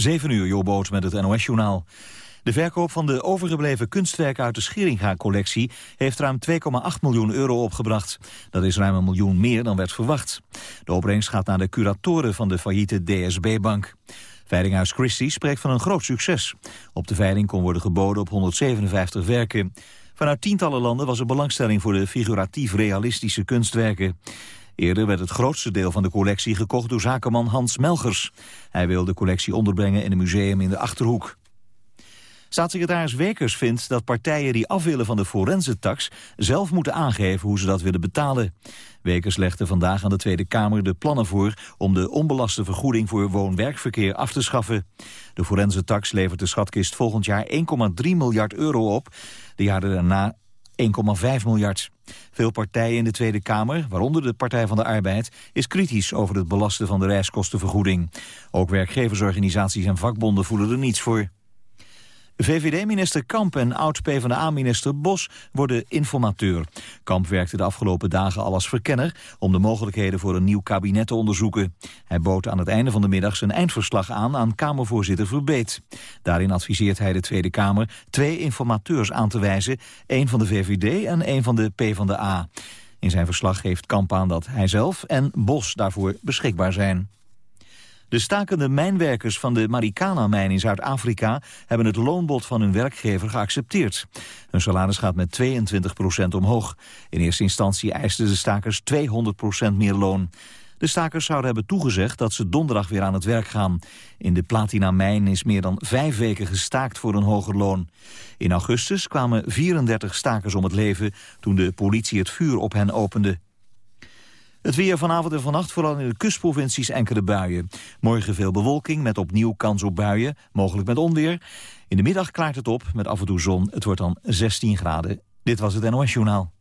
7 uur, Jobboot met het NOS-journaal. De verkoop van de overgebleven kunstwerken uit de Scheringa-collectie... heeft ruim 2,8 miljoen euro opgebracht. Dat is ruim een miljoen meer dan werd verwacht. De opbrengst gaat naar de curatoren van de failliete DSB-bank. Veilinghuis Christie spreekt van een groot succes. Op de veiling kon worden geboden op 157 werken. Vanuit tientallen landen was er belangstelling voor de figuratief-realistische kunstwerken. Eerder werd het grootste deel van de collectie gekocht door zakenman Hans Melgers. Hij wil de collectie onderbrengen in een museum in de Achterhoek. Staatssecretaris Wekers vindt dat partijen die af willen van de forensentax zelf moeten aangeven hoe ze dat willen betalen. Wekers legde vandaag aan de Tweede Kamer de plannen voor om de onbelaste vergoeding voor woon-werkverkeer af te schaffen. De forensentax levert de schatkist volgend jaar 1,3 miljard euro op, de jaren daarna 1,5 miljard. Veel partijen in de Tweede Kamer, waaronder de Partij van de Arbeid, is kritisch over het belasten van de reiskostenvergoeding. Ook werkgeversorganisaties en vakbonden voelen er niets voor. VVD-minister Kamp en oud-PVDA-minister Bos worden informateur. Kamp werkte de afgelopen dagen al als verkenner... om de mogelijkheden voor een nieuw kabinet te onderzoeken. Hij bood aan het einde van de middag zijn eindverslag aan... aan Kamervoorzitter Verbeet. Daarin adviseert hij de Tweede Kamer twee informateurs aan te wijzen... één van de VVD en één van de PvdA. In zijn verslag geeft Kamp aan dat hij zelf en Bos daarvoor beschikbaar zijn. De stakende mijnwerkers van de Marikana-mijn in Zuid-Afrika... hebben het loonbod van hun werkgever geaccepteerd. Hun salaris gaat met 22% omhoog. In eerste instantie eisten de stakers 200% meer loon. De stakers zouden hebben toegezegd dat ze donderdag weer aan het werk gaan. In de Platina-mijn is meer dan vijf weken gestaakt voor een hoger loon. In augustus kwamen 34 stakers om het leven toen de politie het vuur op hen opende. Het weer vanavond en vannacht vooral in de kustprovincies enkele buien. Morgen veel bewolking met opnieuw kans op buien, mogelijk met onweer. In de middag klaart het op met af en toe zon. Het wordt dan 16 graden. Dit was het NOS Journaal.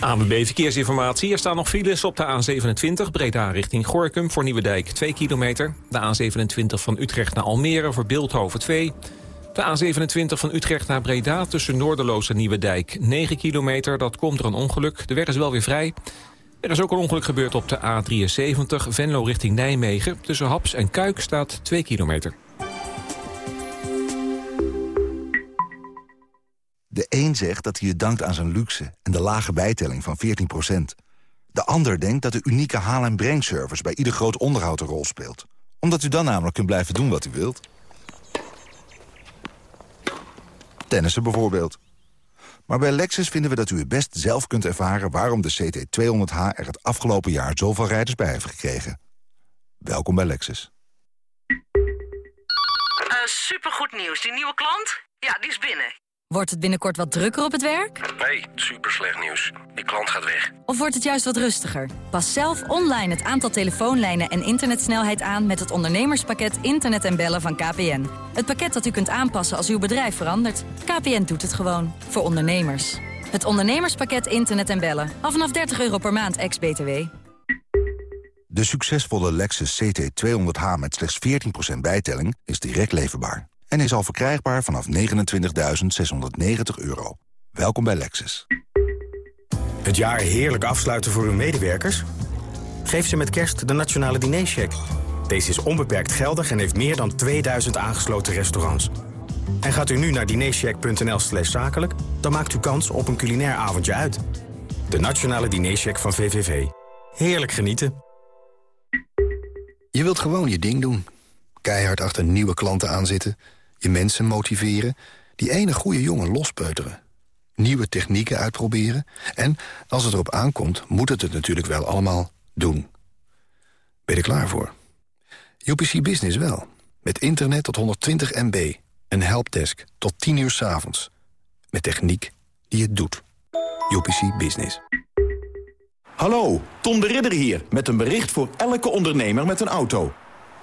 ANWB Verkeersinformatie. Er staan nog files op de A27 Breda richting Gorkum voor Nieuwedijk 2 kilometer. De A27 van Utrecht naar Almere voor Beeldhoven 2. De A27 van Utrecht naar Breda tussen Noorderloos en Nieuwedijk. 9 kilometer, dat komt door een ongeluk. De weg is wel weer vrij. Er is ook een ongeluk gebeurd op de A73 Venlo richting Nijmegen. Tussen Haps en Kuik staat 2 kilometer. De een zegt dat hij je dankt aan zijn luxe en de lage bijtelling van 14%. De ander denkt dat de unieke haal- en brengservice bij ieder groot onderhoud een rol speelt. Omdat u dan namelijk kunt blijven doen wat u wilt. Tennissen bijvoorbeeld. Maar bij Lexus vinden we dat u het best zelf kunt ervaren... waarom de CT200H er het afgelopen jaar zoveel rijders bij heeft gekregen. Welkom bij Lexus. Uh, supergoed nieuws. Die nieuwe klant? Ja, die is binnen. Wordt het binnenkort wat drukker op het werk? Nee, super slecht nieuws. Die klant gaat weg. Of wordt het juist wat rustiger? Pas zelf online het aantal telefoonlijnen en internetsnelheid aan... met het ondernemerspakket Internet en Bellen van KPN. Het pakket dat u kunt aanpassen als uw bedrijf verandert. KPN doet het gewoon. Voor ondernemers. Het ondernemerspakket Internet en Bellen. Af vanaf 30 euro per maand, ex-BTW. De succesvolle Lexus CT200H met slechts 14% bijtelling is direct leverbaar en is al verkrijgbaar vanaf 29.690 euro. Welkom bij Lexus. Het jaar heerlijk afsluiten voor uw medewerkers? Geef ze met kerst de Nationale Dinercheck. Deze is onbeperkt geldig en heeft meer dan 2000 aangesloten restaurants. En gaat u nu naar dinercheck.nl slash zakelijk... dan maakt u kans op een culinair avondje uit. De Nationale Dinercheck van VVV. Heerlijk genieten. Je wilt gewoon je ding doen. Keihard achter nieuwe klanten aanzitten je mensen motiveren, die ene goede jongen lospeuteren. Nieuwe technieken uitproberen. En als het erop aankomt, moet het het natuurlijk wel allemaal doen. Ben je er klaar voor? UPC Business wel. Met internet tot 120 MB. Een helpdesk tot 10 uur s avonds. Met techniek die het doet. UPC Business. Hallo, Tom de Ridder hier. Met een bericht voor elke ondernemer met een auto.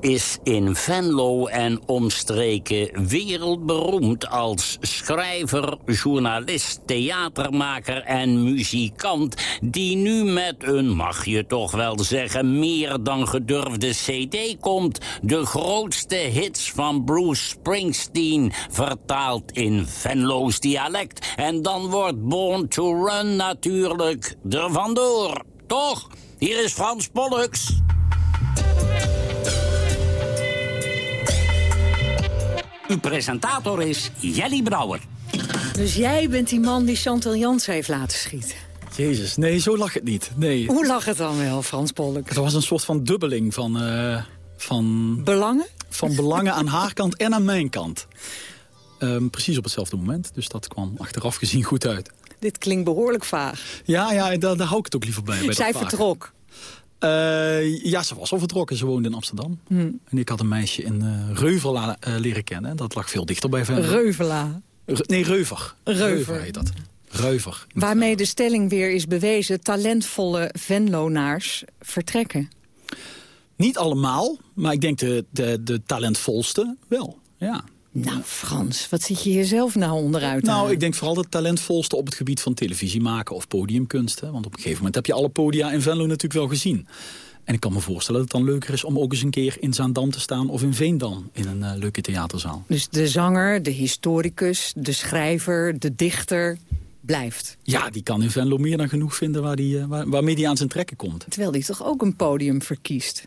is in Venlo en omstreken wereldberoemd als schrijver, journalist, theatermaker en muzikant... die nu met een, mag je toch wel zeggen, meer dan gedurfde cd komt. De grootste hits van Bruce Springsteen, vertaald in Venlo's dialect. En dan wordt Born to Run natuurlijk er vandoor. Toch? Hier is Frans Pollux. Uw presentator is Jelly Brouwer. Dus jij bent die man die Chantal Jansen heeft laten schieten? Jezus, nee, zo lag het niet. Nee. Hoe lag het dan wel, Frans Polk? Het was een soort van dubbeling van... Uh, van belangen? Van belangen aan haar kant en aan mijn kant. Um, precies op hetzelfde moment. Dus dat kwam achteraf gezien goed uit. Dit klinkt behoorlijk vaag. Ja, ja daar, daar hou ik het ook liever bij. bij Zij vertrok? Uh, ja, ze was al vertrokken. Ze woonde in Amsterdam. Hmm. En ik had een meisje in uh, Reuvela uh, leren kennen. Dat lag veel dichter bij Venlo. Reuvela? Re nee, Reuver. Reuver. Reuver heet dat. Reuver. Waarmee de stelling weer is bewezen... talentvolle Venlonaars vertrekken. Niet allemaal, maar ik denk de, de, de talentvolste wel, ja. Nou, Frans, wat zit je jezelf nou onderuit Nou, aan? ik denk vooral het talentvolste op het gebied van televisie maken of podiumkunsten. Want op een gegeven moment heb je alle podia in Venlo natuurlijk wel gezien. En ik kan me voorstellen dat het dan leuker is om ook eens een keer in Zaandam te staan... of in Veendam in een uh, leuke theaterzaal. Dus de zanger, de historicus, de schrijver, de dichter blijft? Ja, die kan in Venlo meer dan genoeg vinden waar die, uh, waar, waarmee hij aan zijn trekken komt. Terwijl hij toch ook een podium verkiest?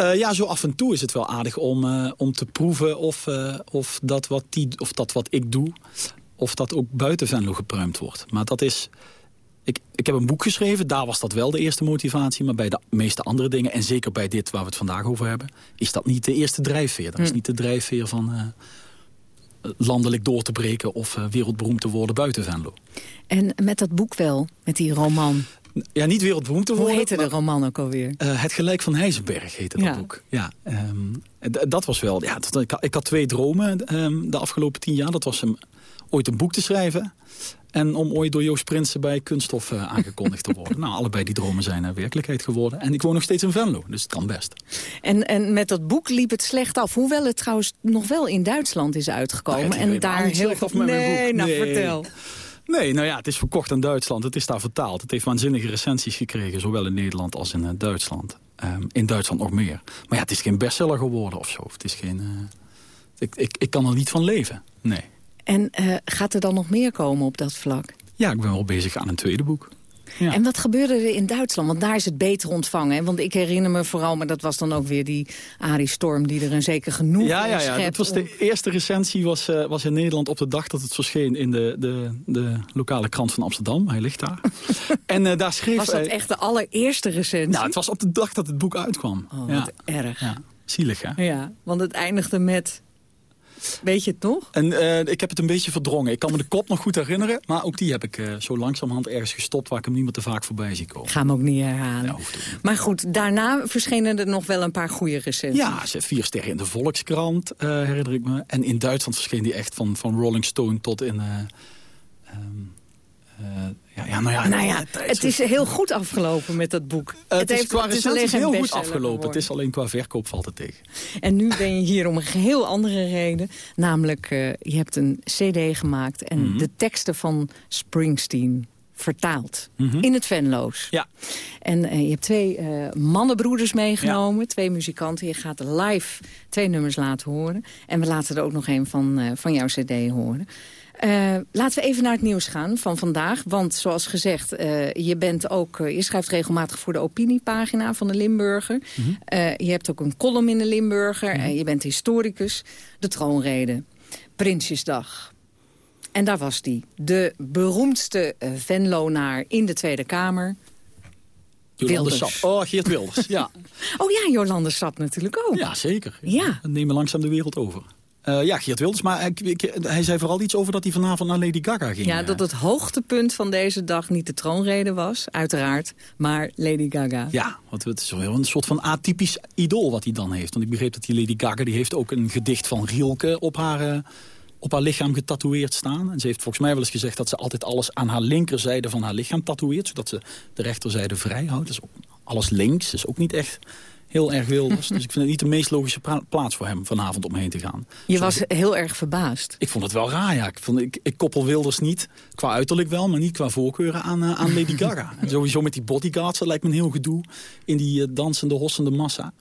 Uh, ja, zo af en toe is het wel aardig om, uh, om te proeven of, uh, of, dat wat die, of dat wat ik doe... of dat ook buiten Venlo gepruimd wordt. Maar dat is... Ik, ik heb een boek geschreven, daar was dat wel de eerste motivatie... maar bij de meeste andere dingen, en zeker bij dit waar we het vandaag over hebben... is dat niet de eerste drijfveer. Dat is Hm. niet de drijfveer van landelijk door te breken... of wereldberoemd te worden buiten Venlo. En met dat boek wel, met die roman... Ja, niet wereldberoemd te Hoe worden. heette de roman ook alweer? Uh, het Gelijk van Heisenberg heette dat Ja. boek. Ja, um, dat was wel... Ja, dat, ik, ik, had twee dromen um, de afgelopen tien jaar. Dat was om ooit een boek te schrijven... en om ooit door Joost Prinsen bij Kunststof uh, aangekondigd te worden. nou, allebei die dromen zijn uh, werkelijkheid geworden. En ik woon nog steeds in Venlo, dus het kan best. En, en met dat boek liep het slecht af. Hoewel het trouwens nog wel in Duitsland is uitgekomen. Nou en daar heel slecht af met nee, mijn boek. nou Nee. vertel. Nee, nou ja, het is verkocht in Duitsland. Het is daar vertaald. Het heeft waanzinnige recensies gekregen, zowel in Nederland als in uh, Duitsland. Um, in Duitsland nog meer. Maar ja, het is geen bestseller geworden of zo. Het is geen... Uh, ik, ik, ik kan er niet van leven, nee. En uh, gaat er dan nog meer komen op dat vlak? Ja, ik ben wel bezig aan een tweede boek. Ja. En wat gebeurde er in Duitsland? Want daar is het beter ontvangen. Hè? Want ik herinner me vooral, maar dat was dan ook weer die Arie Storm... die er een zeker genoeg Ja, ja, ja. Dat was om- de eerste recensie was, uh, was in Nederland op de dag dat het verscheen... in de, de, de lokale krant van Amsterdam. Hij ligt daar. en uh, daar schreef Was dat echt de allereerste recensie? Nou, het was op de dag dat het boek uitkwam. Oh, ja. erg. Ja. Zielig, hè? Ja, want het eindigde met... Weet je het nog? En uh, ik heb het een beetje verdrongen. Ik kan me de kop nog goed herinneren. Maar ook die heb ik uh, zo langzamerhand ergens gestopt... waar ik hem niet meer te vaak voorbij zie komen. Ik ga hem ook niet herhalen. Ja, niet. maar goed, daarna verschenen er nog wel een paar goede recensies. Ja, ze vier sterren in de Volkskrant, uh, herinner ik me. En in Duitsland verscheen die echt van, van Rolling Stone tot in... Um, ja, ja, nou ja, Nou ja, het is heel goed afgelopen met dat boek. Uh, het, is qua het is heel goed afgelopen. Het is alleen qua verkoop valt het tegen. En nu ben je hier om een geheel andere reden. Namelijk, uh, je hebt een cd gemaakt en Mhm. mm -hmm. de teksten van Springsteen vertaald. Mm -hmm. In het Venloos. Ja. En uh, je hebt twee uh, mannenbroeders meegenomen. Ja. Twee muzikanten. Je gaat live twee nummers laten horen. En we laten er ook nog een van, uh, van jouw cd horen. Uh, laten we even naar het nieuws gaan van vandaag. Want zoals gezegd, uh, je, bent ook, uh, je schrijft regelmatig voor de opiniepagina van de Limburger. Mm -hmm. je hebt ook een column in de Limburger. Mm -hmm. je bent historicus. De troonrede. Prinsjesdag. En daar was die. De beroemdste Venlonaar in de Tweede Kamer. Jolande Sap. Oh, Geert Wilders, ja. oh ja, Jolande Sap natuurlijk ook. Ja, zeker. Ja. We nemen langzaam de wereld over. Uh, ja, Geert Wilders, maar ik, ik, hij zei vooral iets over dat hij vanavond naar Lady Gaga ging. Ja, dat het hoogtepunt van deze dag niet de troonrede was, uiteraard, maar Lady Gaga. Ja, want het is wel een soort van atypisch idool wat hij dan heeft. Want ik begreep dat die Lady Gaga, die heeft ook een gedicht van Rielke op haar op haar lichaam getatoeëerd staan. En ze heeft volgens mij wel eens gezegd dat ze altijd alles aan haar linkerzijde van haar lichaam tatoeëert. Zodat ze de rechterzijde vrij houdt. Dus alles links is ook niet echt heel erg wilders. dus ik vind het niet de meest logische plaats voor hem vanavond omheen te gaan. Je was heel erg verbaasd. Ik vond het wel raar, ja. Ik, vond, ik, ik koppel Wilders niet, qua uiterlijk wel, maar niet qua voorkeuren aan, uh, aan Lady Gaga. en sowieso met die bodyguards, dat lijkt me een heel gedoe in die uh, dansende, hossende massa.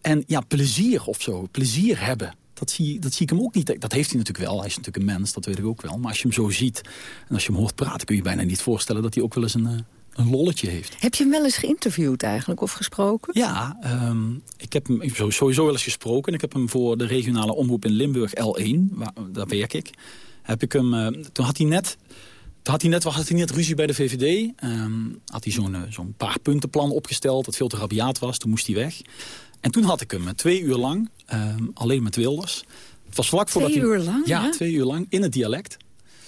En ja, plezier of zo, plezier hebben. Dat zie, dat zie ik hem ook niet. Dat heeft hij natuurlijk wel. Hij is natuurlijk een mens, dat weet ik ook wel. Maar als je hem zo ziet en als je hem hoort praten... kun je je bijna niet voorstellen dat hij ook wel eens een, uh, een lolletje heeft. Heb je hem wel eens geïnterviewd eigenlijk of gesproken? Ja, um, ik heb hem sowieso wel eens gesproken. Ik heb hem voor de regionale omroep in Limburg L1, waar, daar werk ik. Heb ik hem, uh, toen had hij net... Toen had hij net, had hij net ruzie bij de VVD. Um, had hij zo'n uh, zo'n paar puntenplan opgesteld dat veel te rabiaat was. Toen moest hij weg. En toen had ik hem twee uur lang, um, alleen met Wilders. Het was vlak voordat twee uur lang? Ja, twee uur lang, in het dialect.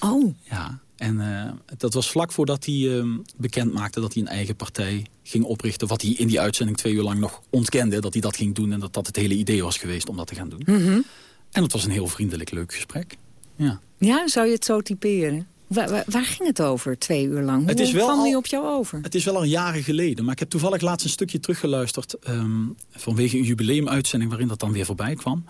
Oh. Ja, en uh, dat was vlak voordat hij uh, bekend maakte dat hij een eigen partij ging oprichten. Wat hij in die uitzending twee uur lang nog ontkende. Dat hij dat ging doen en dat dat het hele idee was geweest om dat te gaan doen. Mm -hmm. En het was een heel vriendelijk, leuk gesprek. Ja, ja zou je het zo typeren? Waar, ging het over, twee uur lang? Hoe het is wel kwam die al, op jou over? Het is wel al jaren geleden. Maar ik heb toevallig laatst een stukje teruggeluisterd... Um, vanwege een jubileumuitzending waarin dat dan weer voorbij kwam.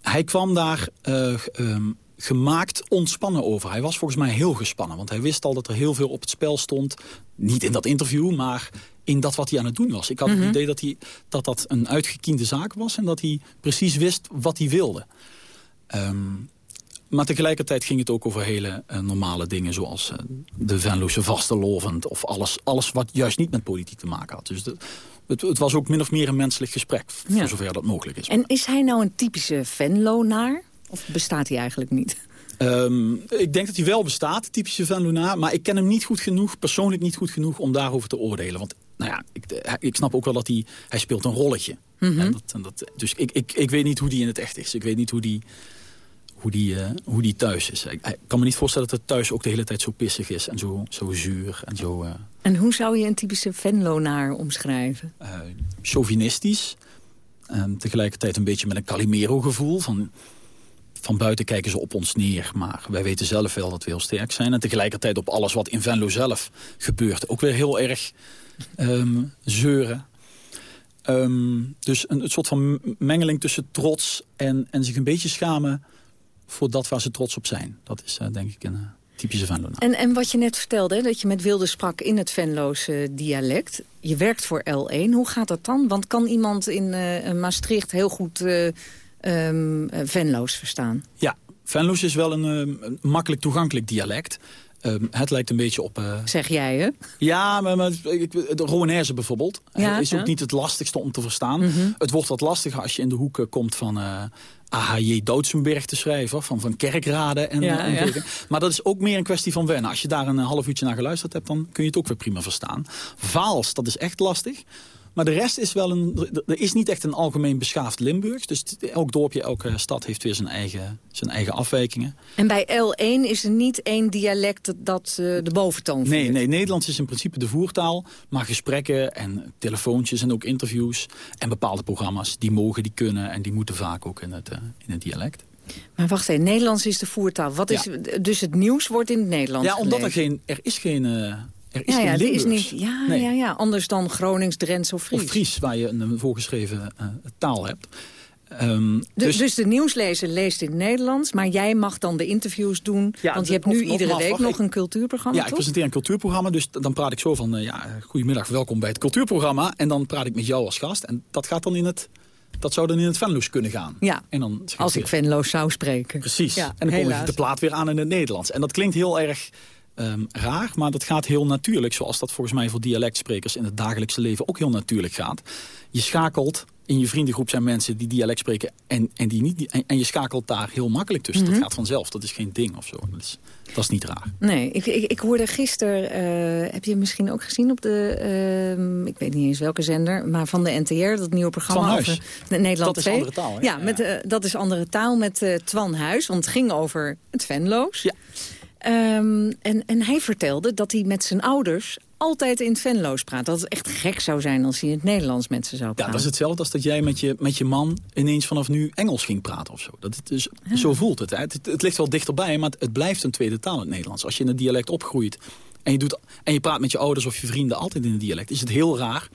Hij kwam daar uh, um, gemaakt ontspannen over. Hij was volgens mij heel gespannen. Want hij wist al dat er heel veel op het spel stond. Niet in dat interview, maar in dat wat hij aan het doen was. Ik had Mhm. mm -hmm. het idee dat, hij, dat dat een uitgekiende zaak was... en dat hij precies wist wat hij wilde. Um, maar tegelijkertijd ging het ook over hele uh, normale dingen... zoals uh, de Venloze vastelovend of alles, alles wat juist niet met politiek te maken had. Dus de, het, het, was ook min of meer een menselijk gesprek, ja. voor zover dat mogelijk is. En is hij nou een typische Venlo-naar? Of bestaat hij eigenlijk niet? Um, ik denk dat hij wel bestaat, typische Venlo-naar. Maar ik ken hem niet goed genoeg, persoonlijk niet goed genoeg... om daarover te oordelen. Want nou ja, ik, ik snap ook wel dat hij... Hij speelt een rolletje. Mm -hmm. en dat, en dat, dus ik, ik, ik weet niet hoe die in het echt is. Ik weet niet hoe die hoe die, uh, hoe die thuis is. Ik, ik, kan me niet voorstellen dat het thuis ook de hele tijd zo pissig is en zo, zo zuur. En, zo, uh, en hoe zou je een typische Venlo-naar omschrijven? Uh, chauvinistisch. tegelijkertijd een beetje met een Calimero-gevoel. Van, van buiten kijken ze op ons neer, maar wij weten zelf wel dat we heel sterk zijn. En tegelijkertijd op alles wat in Venlo zelf gebeurt. Ook weer heel erg um, zeuren. Um, dus een, soort van mengeling tussen trots en, en zich een beetje schamen voor dat waar ze trots op zijn. Dat is uh, denk ik een uh, typische Venlo. En, en wat je net vertelde, dat je met Wilde sprak in het Venloze dialect. Je werkt voor L1. Hoe gaat dat dan? Want kan iemand in Maastricht heel goed um, Venloos verstaan? Ja, Venloos is wel een, een makkelijk toegankelijk dialect. Um, het lijkt een beetje op... Uh... Zeg jij, hè? Ja, maar, maar de Roanaise bijvoorbeeld ja, is ja. ook niet het lastigste om te verstaan. Mm -hmm. Het wordt wat lastiger als je in de hoeken komt van... Uh, AHJ Doodsenberg te schrijven, van, van kerkraden en, ja, en ja. Maar dat is ook meer een kwestie van wennen. Als je daar een half uurtje naar geluisterd hebt, dan kun je het ook weer prima verstaan. Vaals, dat is echt lastig. Maar de rest is wel een... Er is niet echt een algemeen beschaafd Limburg. Dus elk dorpje, elke stad heeft weer zijn eigen, zijn eigen afwijkingen. En bij L1 is er niet één dialect dat uh, de boventoon voert? Nee, nee, Nederlands is in principe de voertaal. Maar gesprekken en telefoontjes en ook interviews... en bepaalde programma's, die mogen, die kunnen... en die moeten vaak ook in het, uh, in het dialect. Maar wacht even, Nederlands is de voertaal. Wat is, ja. Dus het nieuws wordt in het Nederlands Ja, omdat gelezen. er geen... Er is geen uh, er is ja, ja, geen is niet, ja, nee. ja, ja, anders dan Gronings, Drents of Fries. Of Fries, waar je een, voorgeschreven uh, taal hebt. Um, dus, dus, de nieuwslezer leest in het Nederlands, maar jij mag dan de interviews doen. Ja, want je hebt nu of, iedere week nog een cultuurprogramma, Ja, ik presenteer een cultuurprogramma, dus dan praat ik zo van... Uh, ja, goedemiddag, welkom bij het cultuurprogramma. En dan praat ik met jou als gast. En dat gaat dan in het... Dat zou dan in het Venloos kunnen gaan. Ja, en dan als ik Venloos zou spreken. Precies. Ja, en dan kom ik de plaat weer aan in het Nederlands. En dat klinkt heel erg um, raar, maar dat gaat heel natuurlijk. Zoals dat volgens mij voor dialectsprekers in het dagelijkse leven ook heel natuurlijk gaat. Je schakelt, in je vriendengroep zijn mensen die dialect spreken en, en die niet. En, en je schakelt daar heel makkelijk tussen. Mm -hmm. Mhm. Dat gaat vanzelf, dat is geen ding of zo. Dat is, dat is niet raar. Nee, ik, ik, ik hoorde gisteren, uh, heb je misschien ook gezien op de, uh, ik weet niet eens welke zender, maar van de NTR, dat nieuwe programma Van Huis. over de Nederland Dat is andere taal, hè? Ja, met, uh, dat is andere taal met uh, Twan Huis, want het ging over het Venloos. Ja. Um, en, en hij vertelde dat hij met zijn ouders altijd in het Venlo's praat. Dat het echt gek zou zijn als hij in het Nederlands met ze zou praten. Ja, dat is hetzelfde als dat jij met je, met je man ineens vanaf nu Engels ging praten of zo. Dat, het dus, Zo voelt het, het, het. ligt wel dichterbij, maar het, blijft een tweede taal in het Nederlands. Als je in het dialect opgroeit en je, doet, en je praat met je ouders of je vrienden altijd in het dialect... is het heel raar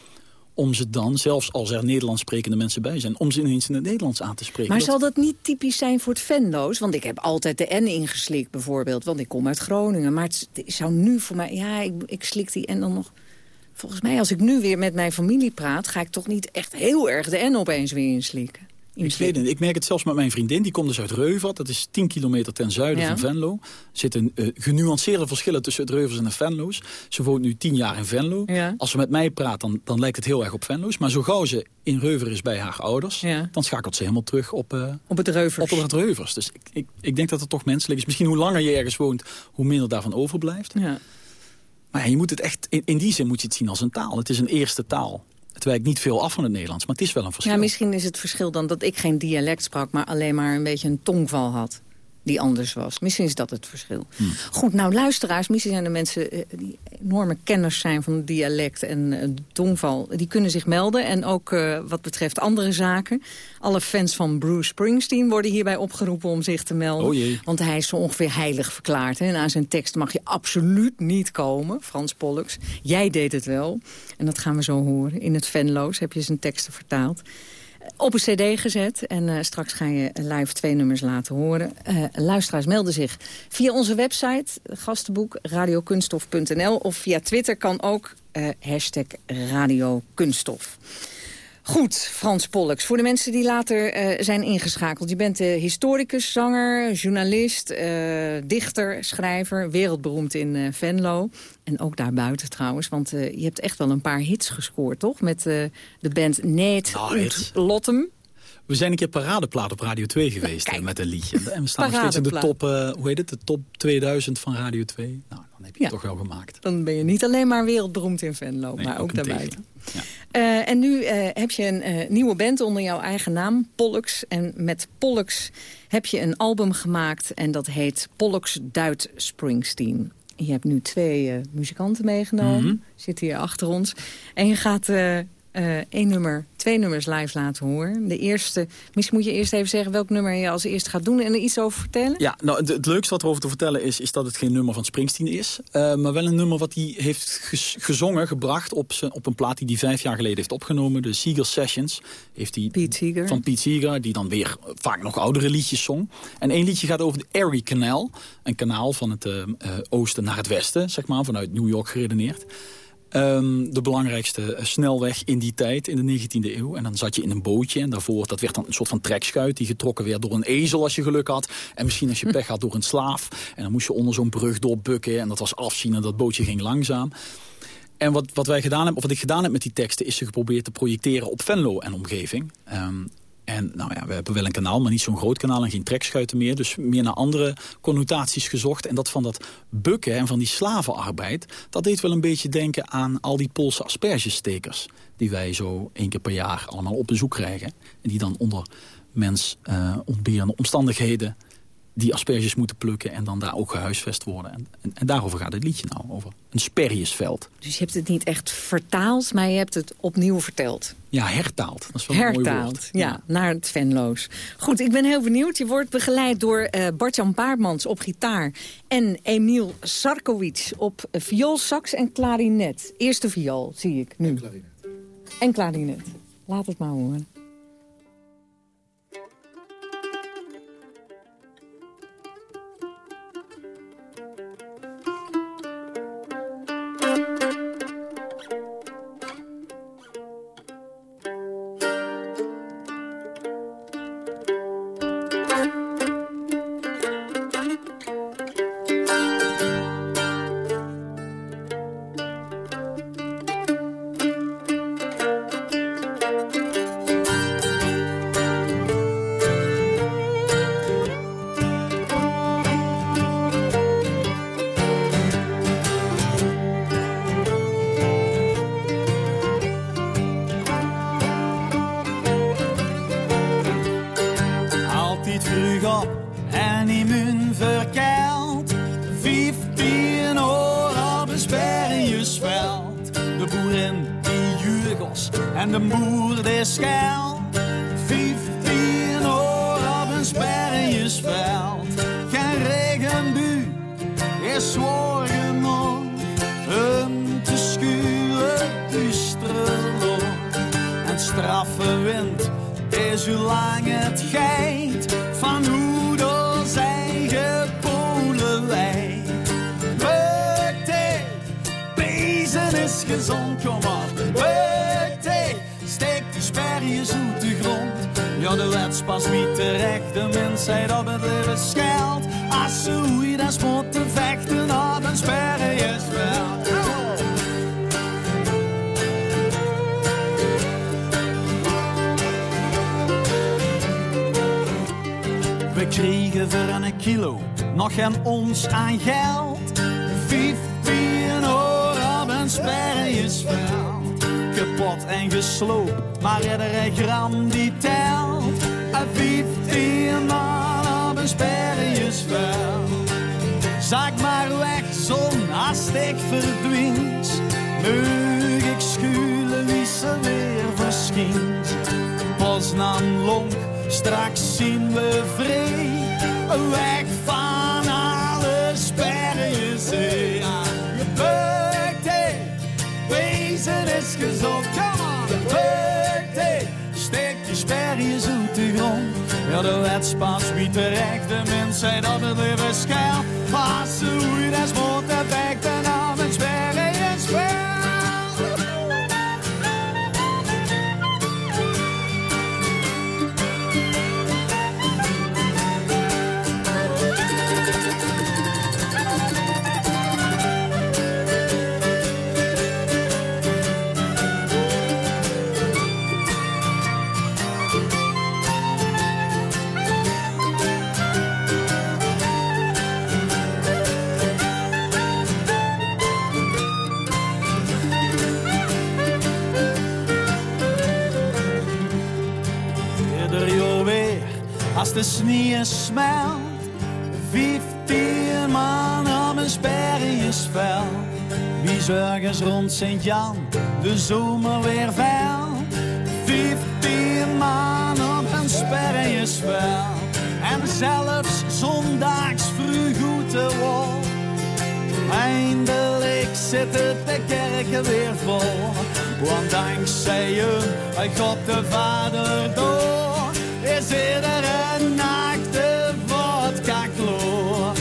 om ze dan, zelfs als er Nederlands sprekende mensen bij zijn... om ze ineens in het Nederlands aan te spreken. Maar zal dat niet typisch zijn voor het Venlo's? Want ik heb altijd de N ingeslikt bijvoorbeeld, want ik kom uit Groningen. Maar het, zou nu voor mij... Ja, ik, ik slik die N dan nog... Volgens mij, als ik nu weer met mijn familie praat... ga ik toch niet echt heel erg de N opeens weer inslikken. Ik, ik merk het zelfs met mijn vriendin, die komt dus uit Reuvat. Dat is 10 kilometer ten zuiden van Venlo. Er zitten uh, genuanceerde verschillen tussen het Reuvers en de Venlo's. Ze woont nu 10 jaar in Venlo. Als ze met mij praat, dan, dan lijkt het heel erg op Venlo's. Maar zo gauw ze in Reuver is bij haar ouders... dan schakelt ze helemaal terug op, uh, op het Reuvers. Op het Reuvers. Dus ik, ik, ik denk dat het toch menselijk is. Misschien hoe langer je ergens woont, hoe minder daarvan overblijft. Ja. Maar je moet het echt, in, in die zin moet je het zien als een taal. Het is een eerste taal. Het wijkt niet veel af van het Nederlands, maar het is wel een verschil. Ja, misschien is het verschil dan dat ik geen dialect sprak... maar alleen maar een beetje een tongval had die anders was. Misschien is dat het verschil. Hmm. Goed, nou luisteraars, misschien zijn er mensen eh, die enorme kenners zijn van het dialect en uh, tongval. Die kunnen zich melden en ook uh, wat betreft andere zaken. Alle fans van Bruce Springsteen worden hierbij opgeroepen om zich te melden. Oh want hij is zo ongeveer heilig verklaard. Hè? En aan zijn tekst mag je absoluut niet komen, Frans Pollux. Jij deed het wel. En dat gaan we zo horen. In het Venloos heb je zijn teksten vertaald op een cd gezet. En uh, straks ga je live twee nummers laten horen. Uh, luisteraars melden zich via onze website, gastenboek, radiokunstof.nl. Of via Twitter kan ook uh, hashtag radiokunststof. Goed, Frans Pollux. Voor de mensen die later uh, zijn ingeschakeld. Je bent uh, historicus, zanger, journalist, uh, dichter, schrijver. Wereldberoemd in Venlo. En ook daarbuiten trouwens. Want je hebt echt wel een paar hits gescoord, toch? Met de band Neet nou, Lottem. We zijn een keer paradeplaat op Radio 2 geweest met een liedje. En we staan nog steeds in de top, hoe heet het, de top 2000 van Radio 2. Nou, dan heb je het toch wel gemaakt. Dan ben je niet alleen maar wereldberoemd in Venlo, maar ook, ook daarbuiten. Ja. Uh, en nu uh, heb je een nieuwe band onder jouw eigen naam, Pollux. En met Pollux heb je een album gemaakt en dat heet Pollux Duit Springsteen. Je hebt nu twee muzikanten meegenomen, mm -hmm. zitten hier achter ons. En je gaat uh, één nummer, twee nummers live laten horen. De eerste, misschien moet je eerst even zeggen welk nummer je als eerste gaat doen en er iets over vertellen. Ja, nou, het, leukste wat erover te vertellen is, is dat het geen nummer van Springsteen is. Uh, maar wel een nummer wat hij heeft gezongen, gebracht op, zijn, op een plaat die hij vijf jaar geleden heeft opgenomen. De Seeger Sessions. Heeft hij Pete Seeger. Van Pete Seeger, die dan weer vaak nog oudere liedjes zong. En één liedje gaat over de Erie Canal. Een kanaal van het uh, oosten naar het westen, zeg maar, vanuit New York geredeneerd. Um, de belangrijkste eh, snelweg in die tijd, in de 19e eeuw. En dan zat je in een bootje en daarvoor, dat werd dan een soort van trekschuit... die getrokken werd door een ezel als je geluk had. En misschien als je pech had door een slaaf. En dan moest je onder zo'n brug doorbukken en dat was afzien en dat bootje ging langzaam. En wat, wat, wij gedaan hebben, of wat ik gedaan heb met die teksten... is ze geprobeerd te projecteren op Venlo en omgeving. Um, en nou ja, we hebben wel een kanaal, maar niet zo'n groot kanaal en geen trekschuiten meer. Dus meer naar andere connotaties gezocht. En dat van dat bukken en van die slavenarbeid, dat deed wel een beetje denken aan al die Poolse aspergestekers. Die wij zo één keer per jaar allemaal op bezoek krijgen. En die dan onder mens uh, ontberende omstandigheden die asperges moeten plukken en dan daar ook gehuisvest worden. En, en, en, daarover gaat het liedje nou, over een sperriesveld. Dus je hebt het niet echt vertaald, maar je hebt het opnieuw verteld. Ja, hertaald. Dat is wel hertaald, een mooi woord. Ja, ja, naar het Venloos. Goed, ik ben heel benieuwd. Je wordt begeleid door uh, Bartjan Baartmans op gitaar... en Emiel Sarkowitz op viool, sax en klarinet. Eerste viool, zie ik nu. En klarinet. En klarinet. Laat het maar horen. Voor een kilo nog geen ons aan geld. 15 oor op een sperjesveld. Kapot en gesloopt, maar iedere gram die telt. Een 15 man op een sperjesveld. Zak maar weg, zon, ik verdwijnt. Meug ik schuilen wie ze weer verschijnt. Poznan lonk, straks zien we vrij. Weg van alle sperjes. Ja, gebukt, hey. wezen is gezond. Come on, gebukt, hey. steek je sperjes uit de grond. Ja, de wet pas wie terecht, de mensheid op het leven schuil. Zo hoe dat moet de de sneeuw smelt. Vijftien man op een sperringsveld. Wie zorgens rond Sint-Jan, de zomer weer vuil. Vijftien man op een sperringsveld. En zelfs zondags vroeg goed te wol. Eindelijk zitten de kerken weer vol. Want dankzij je, God de Vader door, iedere nacht de vodka kloor.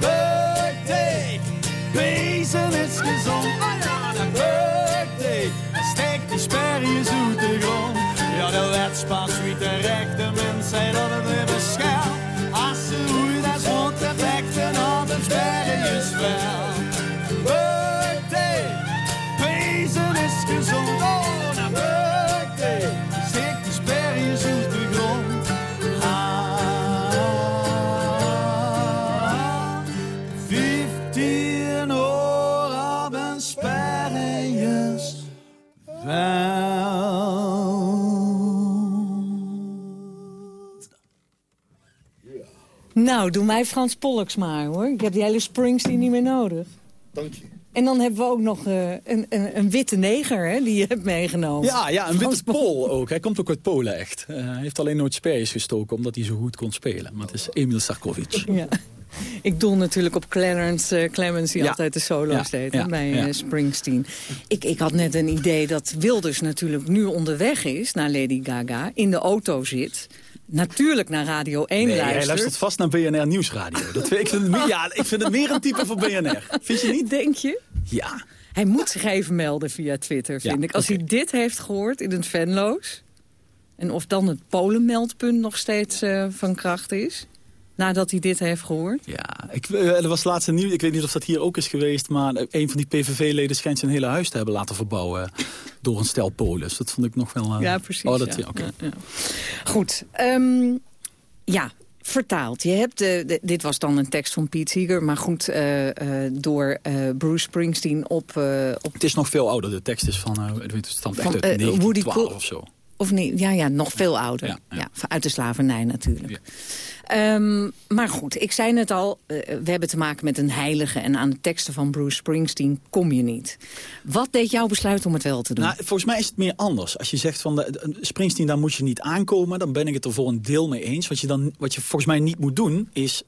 Birthday, wezen is gezond. De birthday, steek die sperjes uit de grond. Ja, de wetspas wie terecht de mensheid op het leven schuil. Als ze hoe dat te vechten op een sperjesveld. Birthday, Nou, doe mij Frans Pollux maar, hoor. Ik heb die hele Springsteen niet meer nodig. Dank je. En dan hebben we ook nog eh, een, een, een witte neger hè, die je hebt meegenomen. Ja, ja een Frans witte Pool ook. Hij komt ook uit Polen echt. Eh, hij heeft alleen nooit sperjes gestoken omdat hij zo goed kon spelen. Maar het is Emil Sarkovic. Ja. Ik doel natuurlijk op Clarence eh, Clemens, die Ja. altijd de solo's Ja, deed ja, bij ja. Springsteen. Ik, ik had net een idee dat Wilders natuurlijk nu onderweg is naar Lady Gaga. In de auto zit. Natuurlijk naar Radio 1 Nee, hij luistert. luistert vast naar BNR Nieuwsradio. Dat, ik, vind meer- ja, ik vind het meer een type voor BNR. Vind je niet? Denk je? Ja. Hij moet zich even melden via Twitter, vind Ja, ik. Als hij dit heeft gehoord in het Venloos... en of dan het Polenmeldpunt nog steeds eh, van kracht is... nadat hij dit heeft gehoord. Ja, ik, eh, er was laatst een nieuw, ik weet niet of dat hier ook is geweest... maar een van die PVV-leden schijnt zijn hele huis te hebben laten verbouwen... door een stel Polens. Dat vond ik nog wel... eh, Ja, precies. Oh, dat, ja. ja, oké. Ja, ja. Goed, ehm, ja, vertaald. Je hebt, de, de- dit was dan een tekst van Piet Seeger... maar goed, eh, eh, door eh, Bruce Springsteen op... eh, op Het is nog veel ouder. De tekst is van, eh, ik weet het, stamt echt Van, uit eh, Woody 1912 Col- of zo. Of niet? Ja, ja, nog veel ouder. Ja, uit de slavernij natuurlijk. Ehm, maar goed, ik zei het al, eh, we hebben te maken met een heilige... en aan de teksten van Bruce Springsteen kom je niet. Wat deed jouw besluit om het wel te doen? Nou, volgens mij is het meer anders. Als je zegt van de, Springsteen, daar moet je niet aankomen... dan ben ik het er voor een deel mee eens. Wat je, dan, wat je volgens mij niet moet doen, is,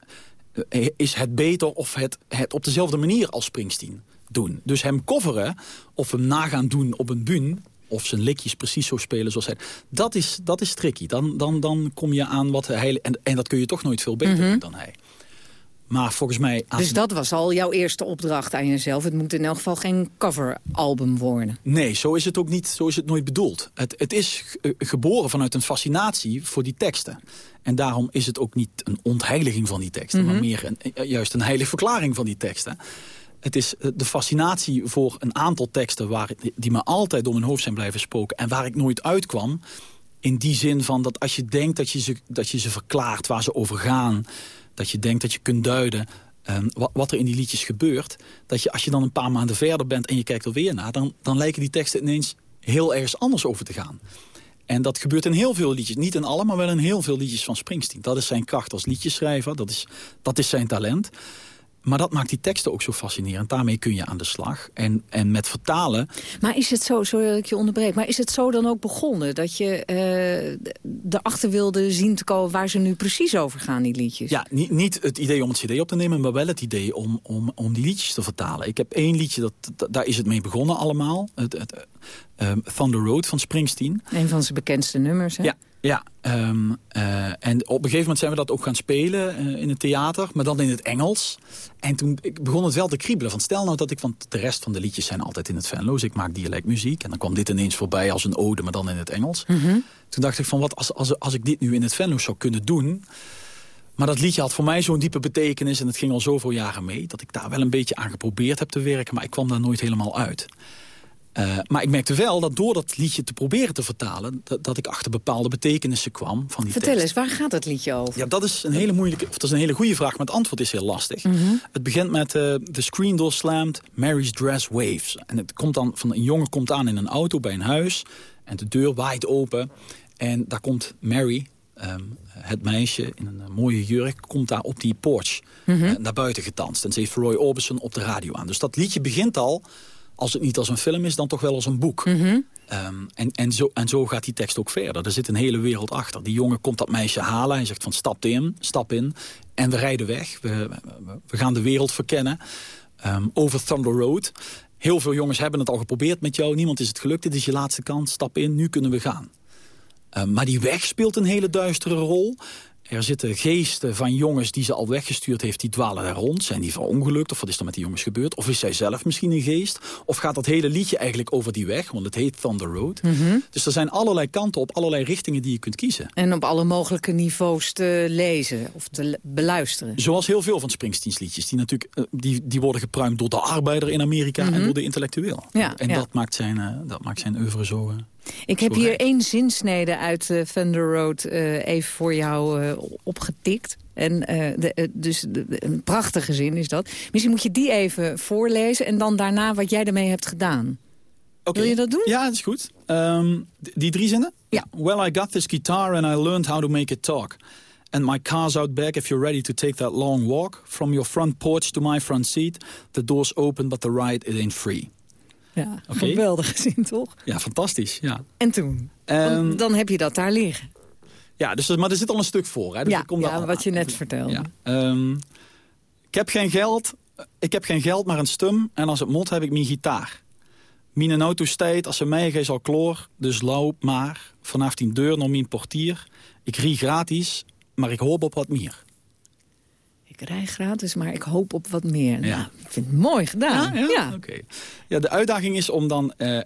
eh, is het beter... of het, het op dezelfde manier als Springsteen doen. Dus hem coveren of hem nagaan doen op een bühne of zijn likjes precies zo spelen zoals hij... Dat is, dat is tricky. Dan, dan, dan kom je aan wat hij... En, en dat kun je toch nooit veel beter doen dan hij. Maar volgens mij... Dus dat was al jouw eerste opdracht aan jezelf. Het moet in elk geval geen coveralbum worden. Nee, zo is het ook niet. Zo is het nooit bedoeld. Het, het is geboren vanuit een fascinatie voor die teksten. En daarom is het ook niet een ontheiliging van die teksten... maar mhm. meer een, juist een heilige verklaring van die teksten het is eh, de fascinatie voor een aantal teksten... Waar, die me altijd door mijn hoofd zijn blijven spoken... en waar ik nooit uitkwam. In die zin van dat als je denkt dat je ze, dat je ze verklaart waar ze over gaan... dat je denkt dat je kunt duiden um, wat, wat, er in die liedjes gebeurt... dat je als je dan een paar maanden verder bent en je kijkt er weer naar... dan, dan lijken die teksten ineens heel ergens anders over te gaan. En dat gebeurt in heel veel liedjes. Niet in alle, maar wel in heel veel liedjes van Springsteen. Dat is zijn kracht als liedjeschrijver. Dat is, dat is zijn talent. Maar dat maakt die teksten ook zo fascinerend. Daarmee kun je aan de slag. En, en met vertalen... Maar is het zo, sorry dat ik je onderbreek... maar is het zo dan ook begonnen? Dat je uh, erachter wilde zien te komen waar ze nu precies over gaan, die liedjes? Ja, niet, niet het idee om het cd op te nemen... maar wel het idee om, om, om die liedjes te vertalen. Ik heb één liedje, dat, daar is het mee begonnen allemaal. Het, het, uh, Thunder Road van Springsteen. Een van zijn bekendste nummers, hè? Ja, ja, um, uh, en op een gegeven moment zijn we dat ook gaan spelen uh, in het theater, maar dan in het Engels. En toen ik begon het wel te kriebelen. Van stel nou dat ik, want de rest van de liedjes zijn altijd in het Venlo's. Ik maak dialectmuziek en dan kwam dit ineens voorbij als een ode, maar dan in het Engels. Mm -hmm. Toen dacht ik van wat als, als, als ik dit nu in het Venlo's zou kunnen doen... Maar dat liedje had voor mij zo'n diepe betekenis en het ging al zoveel jaren mee... dat ik daar wel een beetje aan geprobeerd heb te werken, maar ik kwam daar nooit helemaal uit. Uh, maar ik merkte wel dat door dat liedje te proberen te vertalen... dat, dat ik achter bepaalde betekenissen kwam van die Vertel eens, waar gaat het liedje over? Ja, dat is een hele moeilijke, of dat is een hele goede vraag, maar het antwoord is heel lastig. Mm -hmm. Het begint met uh, The Screen Door Slammed, Mary's Dress Waves. En het komt dan van een jongen komt aan in een auto bij een huis... en de deur waait open en daar komt Mary... Um, het meisje in een uh, mooie jurk komt daar op die porch mm -hmm. naar buiten getanst. En ze heeft Roy Orbison op de radio aan. Dus dat liedje begint al als het niet als een film is, dan toch wel als een boek. Mm -hmm. um, en, en, zo, en zo gaat die tekst ook verder. Er zit een hele wereld achter. Die jongen komt dat meisje halen. Hij zegt van stap in, stap in. En we rijden weg. We, we, gaan de wereld verkennen. Um, over Thunder Road. Heel veel jongens hebben het al geprobeerd met jou. Niemand is het gelukt. Dit is je laatste kans. Stap in, nu kunnen we gaan. Um, maar die weg speelt een hele duistere rol. Er zitten geesten van jongens die ze al weggestuurd heeft, die dwalen daar rond. Zijn die verongelukt? Of wat is er met die jongens gebeurd? Of is zij zelf misschien een geest? Of gaat dat hele liedje eigenlijk over die weg? Want het heet Thunder Road. Mm -hmm. Dus er zijn allerlei kanten op, allerlei richtingen die je kunt kiezen. En op alle mogelijke niveaus te lezen of te beluisteren. Zoals heel veel van Springsteens liedjes. Die, natuurlijk, uh, die, die worden gepruimd door de arbeider in Amerika mm -hmm. en door de intellectueel. Ja, en ja. Dat, maakt zijn, uh, dat maakt zijn oeuvre zo... Ik heb hier één zinsnede uit uh, Thunder Road uh, even voor jou uh, opgetikt. En de, dus de, de, een prachtige zin is dat. Misschien moet je die even voorlezen en dan daarna wat jij ermee hebt gedaan. Okay. Wil je dat doen? Ja, dat is goed. Um, die drie zinnen? Ja. Well, I got this guitar and I learned how to make it talk. And my car's out back if you're ready to take that long walk. From your front porch to my front seat. The door's open, but the ride, it ain't free. Ja, okay. geweldig gezien, toch? Ja, fantastisch, ja. En toen? Um, dan heb je dat daar liggen. Ja, dus, maar er zit al een stuk voor. Hè? Dus ja, ja wat je net vertelde. Ja. Um, ik heb geen geld, ik heb geen geld, maar een stum. En als het mot heb ik mijn gitaar. Mijn auto staat, als ze mij geeft al kloor. Dus loop maar vanaf die deur naar mijn portier. Ik rie gratis, maar ik hoop op wat meer ik rij gratis, maar ik hoop op wat meer. Ja. Nou, ik vind het mooi gedaan. Ja, ja? ja. Okay. ja de uitdaging is om dan uh,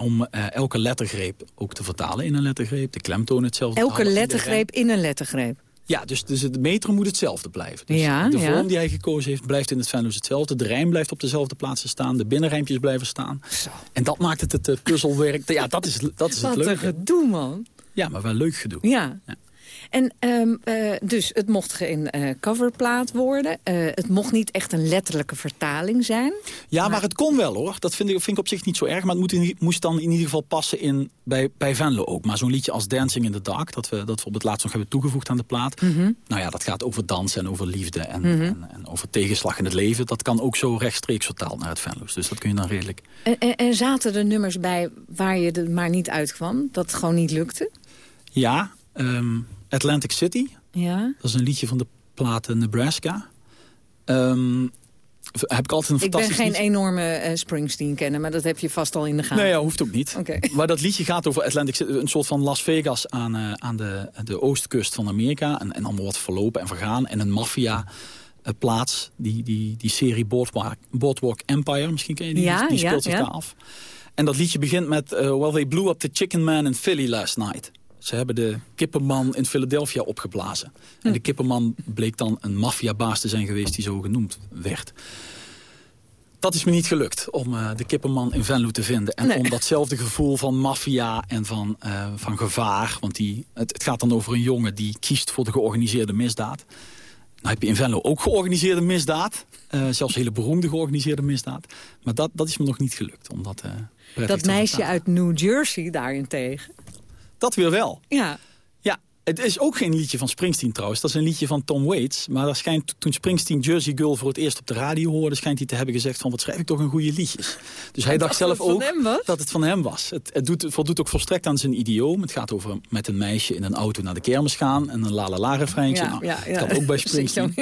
om uh, elke lettergreep ook te vertalen in een lettergreep. De klemtoon hetzelfde. Elke lettergreep in een lettergreep. Ja, dus, dus het metrum moet hetzelfde blijven. Dus ja, de vorm die hij gekozen heeft blijft in het Venlo's hetzelfde. De rijm blijft op dezelfde plaatsen staan. De binnenrijmpjes blijven staan. Zo. En dat maakt het het puzzelwerk. Ja, dat is, dat is Wat het leuke. Wat een gedoe, man. Ja, maar wel leuk gedoe. Ja. ja. En ehm, eh, dus het mocht geen eh, coverplaat worden. Eh, het mocht niet echt een letterlijke vertaling zijn. Ja, maar, het kon wel hoor. Dat vind ik, vind ik op zich niet zo erg. Maar het moet in- moest dan in ieder geval passen in, bij, bij Venlo ook. Maar zo'n liedje als Dancing in the Dark... Dat we, dat we op het laatst nog hebben toegevoegd aan de plaat. Nou ja, dat gaat over dansen en over liefde en, Mhm. en, en over tegenslag in het leven. Dat kan ook zo rechtstreeks vertaald naar het Venlo's. Dus dat kun je dan redelijk... En, en, en zaten er nummers bij waar je er maar niet uitkwam? Dat het gewoon niet lukte? Ja, ehm, Atlantic City. Ja. Dat is een liedje van de platen Nebraska. Ehm, heb ik altijd een Ik ben geen liedje. enorme eh, Springsteen-kenner, maar dat heb je vast al in de gaten. Nee, ja, hoeft ook niet. Oké. Maar dat liedje gaat over Atlantic City, een soort van Las Vegas aan, eh, aan de, de oostkust van Amerika. En, en allemaal wat verlopen en vergaan. En een maffia eh, plaats, die, die, die serie Boardwalk, Boardwalk Empire, misschien ken je die, Ja, die ja, speelt zich ja. daar af. En dat liedje begint met, well, they blew up the chicken man in Philly last night. Ze hebben de kippenman in Philadelphia opgeblazen. Hm. En de kippenman bleek dan een maffiabaas te zijn geweest die zo genoemd werd. Dat is me niet gelukt, om eh, de kippenman in Venlo te vinden. En Nee. om datzelfde gevoel van maffia en van, eh, van gevaar. Want die, het, het gaat dan over een jongen die kiest voor de georganiseerde misdaad. Nou heb je in Venlo ook georganiseerde misdaad. eh, zelfs hele beroemde georganiseerde misdaad. Maar dat, dat is me nog niet gelukt. Om dat, meisje uit New Jersey daarentegen. Dat weer wel. Ja. Ja, het is ook geen liedje van Springsteen trouwens. Dat is een liedje van Tom Waits. Maar daar schijnt, toen Springsteen Jersey Girl voor het eerst op de radio hoorde... schijnt hij te hebben gezegd van wat schrijf ik toch een goede liedjes. Dus hij dacht dat zelf ook dat het van hem was. Het, het doet, voldoet ook volstrekt aan zijn idioom. Het gaat over met een meisje in een auto naar de kermis gaan... en een la-la-la refreintje. Ja, Nou, ja, ja. Dat kan ook bij Springsteen.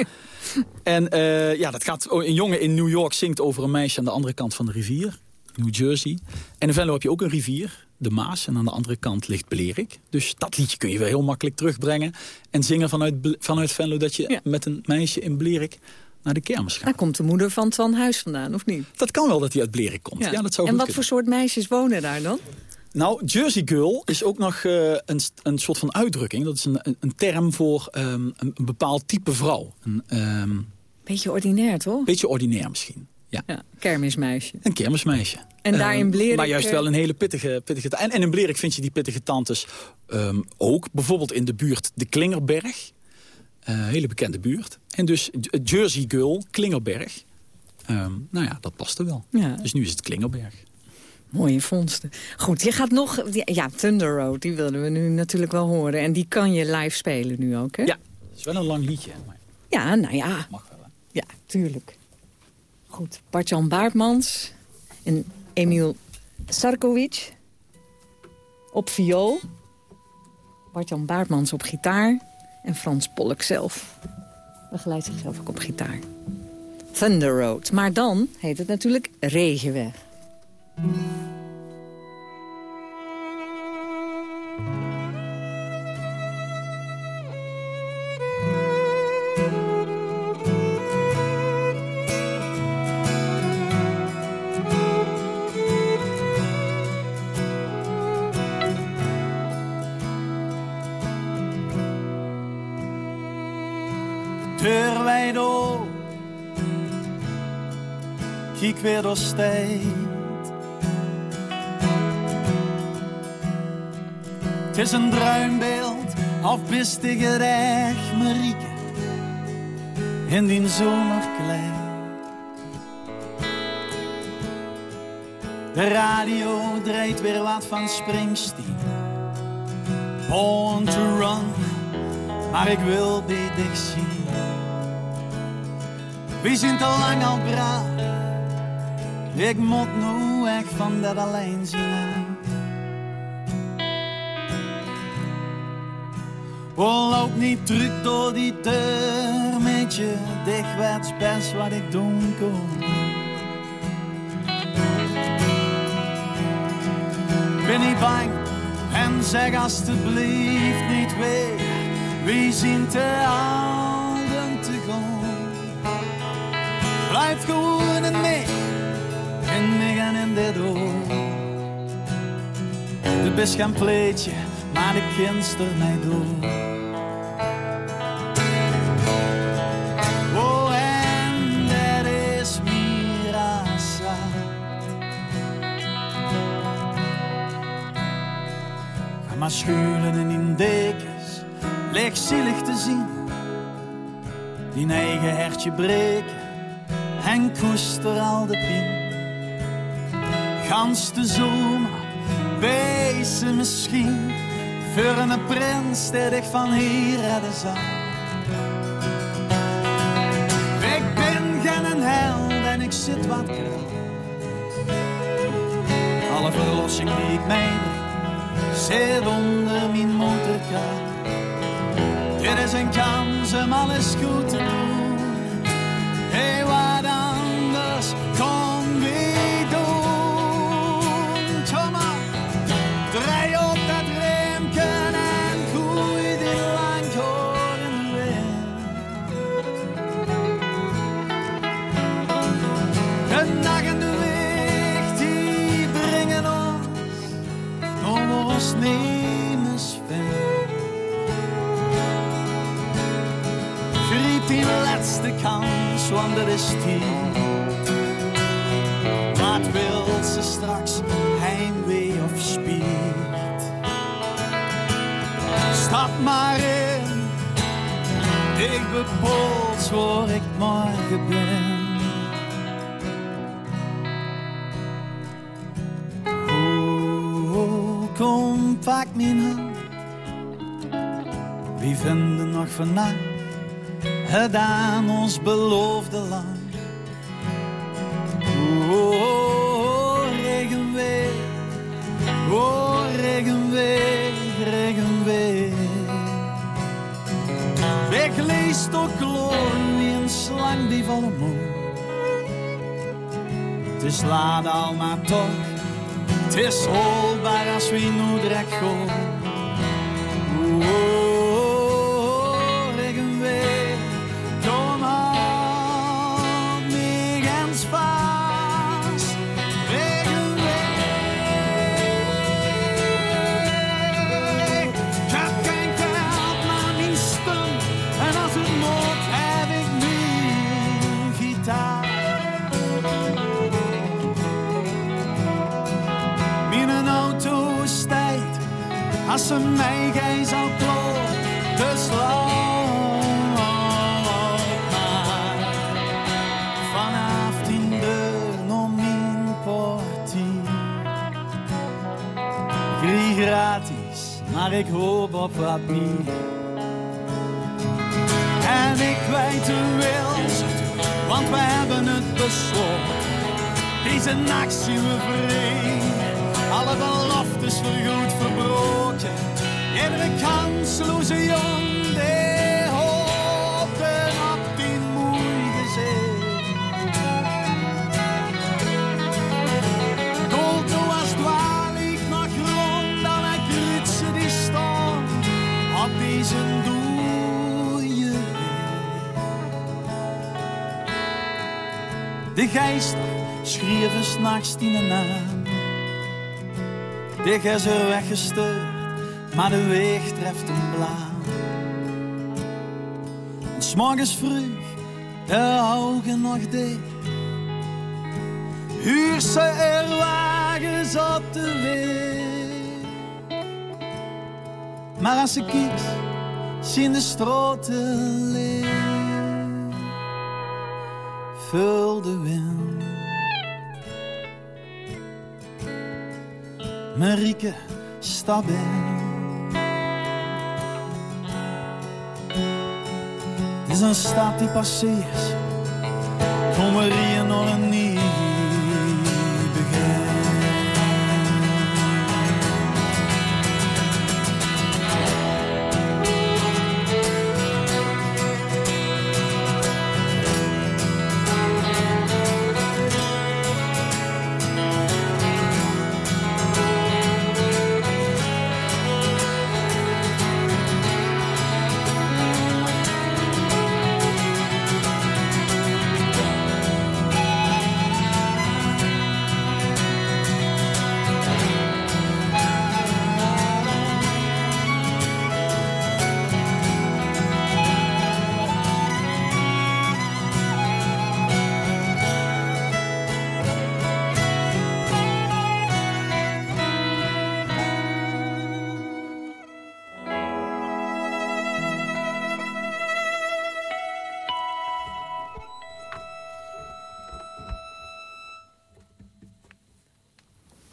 En eh, ja, dat gaat, oh, een jongen in New York zingt over een meisje aan de andere kant van de rivier. New Jersey. En in Venlo heb je ook een rivier, de Maas. En aan de andere kant ligt Blerik. Dus dat liedje kun je weer heel makkelijk terugbrengen. En zingen vanuit, vanuit Venlo dat je met een meisje in Blerik naar de kermis gaat. Daar komt de moeder van Twan Huis vandaan, of niet? Dat kan wel dat hij uit Blerik komt. Ja. dat zou en goed wat voor soort meisjes wonen daar dan? Nou, Jersey Girl is ook nog eh, een, een soort van uitdrukking. Dat is een, een, een term voor ehm, een, een bepaald type vrouw. Een ehm, Beetje ordinair, toch? beetje ordinair misschien. Ja. Ja, kermismeisje. Een kermismeisje. En daar in Ehm, Blerik, Maar juist eh, wel een hele pittige... pittige en, en in Blerik vind je die pittige tantes ehm, ook. Bijvoorbeeld in de buurt de Klingerberg. Eh, hele bekende buurt. En dus J- Jersey Girl, Klingerberg. Ehm, nou ja, dat paste wel. Ja. Dus nu is het Klingerberg. Mooie vondsten. Goed, je gaat nog... Ja, Thunder Road, die wilden we nu natuurlijk wel horen. En die kan je live spelen nu ook, hè? Ja, het is wel een lang liedje. Maar Ja, nou ja. mag wel, hè? Ja, tuurlijk. Goed, Bart-Jan Baartmans en Emiel Sarkovic op viool. Bart-Jan Baartmans op gitaar en Frans Polk zelf. Begeleidt zichzelf ook op gitaar. Thunder Road. Maar dan heet het natuurlijk Regenweg. Het is een bruin beeld, of bist ik het echt, Marieke? In die zomerkleed. De radio draait weer wat van Springsteen. Born to run, maar ik wil dich zien. We zijn te lang al braaf. Ik moet nu echt van dat alleen zien. Oh, loop niet terug door die deur, meetje. Dicht werd best wat ik doen kon. Ben niet bang en zeg alstublieft niet weer. We zien te ouden te gaan. Blijf gewoon mij en in dit oor. De best geen pleetje, maar de kindster mij door. Oh, en dat is Mirasa. Ga maar schuilen in die dekens, lichtzielig te zien. Die eigen hertje breken en koester al de pien. Gans de zomer wees misschien voor een prins die ik van hier redden zou. Ik ben geen held en ik zit wat kracht. Alle verlossing die ik meebreng zit onder mijn motorkar. Dit is een kans om alles goed te doen. Hey, wat anders tien. Wat wil ze straks, heimwee of spiet? Stap maar in, ik bepols waar ik morgen ben. Kom, pak mijn hand. Wie vinden nog vannacht het aan ons beloofde land? Oh, regenweer, oh, regenweer, regenweer. Ik lees toch glorie een slang die van de mond. Het is laat al, maar toch, het is holbaar als we nu direct ze mij geen zou kloppen. Dus loop maar vanaf tien deur nog mijn portier. Drie gratis, maar ik hoop op meer. En ik weet de wil, want we hebben het besloten. Deze nacht zien we vrij. Alle beloftes vergoed verbroken. Iedere kansloze jong die zee. Gold nu als dwaal ik nog rond aan het krutsen die staan op deze dooie De geest schreven s'nachts die naam. Dik is er weggestuurd, maar de weg treft hem blauw. En s'morgens vroeg, de ogen nog dicht. Huur ze er wagens op de weg. Maar als ze kiest, zien de stroten leeg. Vul de wind. Marieke, stap in. Is een stad die passeert. Kom er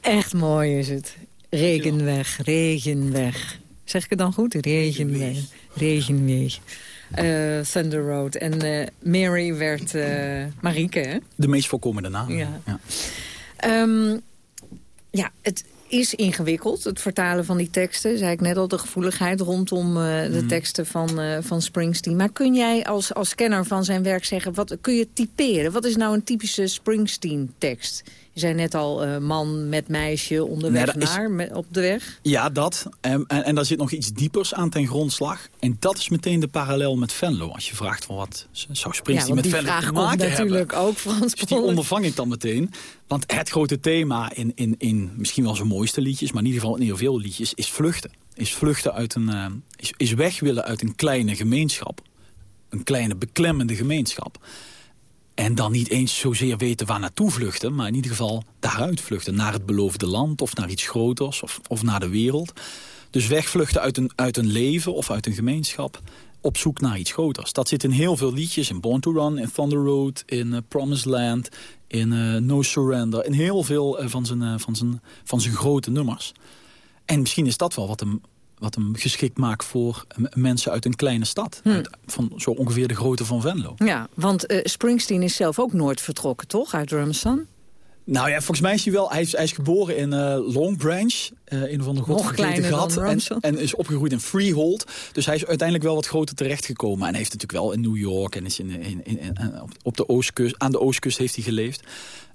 Echt mooi is het. Regenweg, regenweg. Zeg ik het dan goed? Regenweg, regenweg. Uh, Thunder Road. En uh, Mary werd uh, Marieke, hè? De meest voorkomende naam. Ja. Ja. Um, ja, het is ingewikkeld, het vertalen van die teksten. Zei ik net al, de gevoeligheid rondom de mm. teksten van, van Springsteen. Maar kun jij als, als kenner van zijn werk zeggen... Wat, kun je typeren? Wat is nou een typische Springsteen-tekst? Je zei net al, uh, man met meisje onderweg nee, naar, op de weg. Ja, dat. En, en, en, daar zit nog iets diepers aan ten grondslag. En dat is meteen de parallel met Venlo. Als je vraagt van wat zou Springsteen ja, met Venlo te maken hebben. natuurlijk ook, Frans dus die ondervang ik dan meteen. Want het grote thema in, in, in misschien wel zijn mooiste liedjes... maar in ieder geval in heel veel liedjes, is vluchten. Is vluchten uit een... Uh, is, is weg willen uit een kleine gemeenschap. Een kleine beklemmende gemeenschap. En dan niet eens zozeer weten waar naartoe vluchten... maar in ieder geval daaruit vluchten. Naar het beloofde land of naar iets groters of, of naar de wereld. Dus wegvluchten uit een, uit een leven of uit een gemeenschap op zoek naar iets groters. Dat zit in heel veel liedjes. In Born to Run, in Thunder Road, in uh, Promised Land, in uh, No Surrender. In heel veel uh, van, zijn, van, zijn, van zijn grote nummers. En misschien is dat wel wat hem wat hem geschikt maakt voor mensen uit een kleine stad. Hm. van zo ongeveer de grootte van Venlo. Ja, want uh, Springsteen is zelf ook nooit vertrokken, toch? Uit Rumson? Nou ja, volgens mij is hij wel... Hij is, hij is geboren in uh, Long Branch, uh, een van de godvergeten gat. En, en, is opgegroeid in Freehold. Dus hij is uiteindelijk wel wat groter terechtgekomen. En heeft natuurlijk wel in New York en is in, in, in, in op de oostkust, aan de oostkust heeft hij geleefd.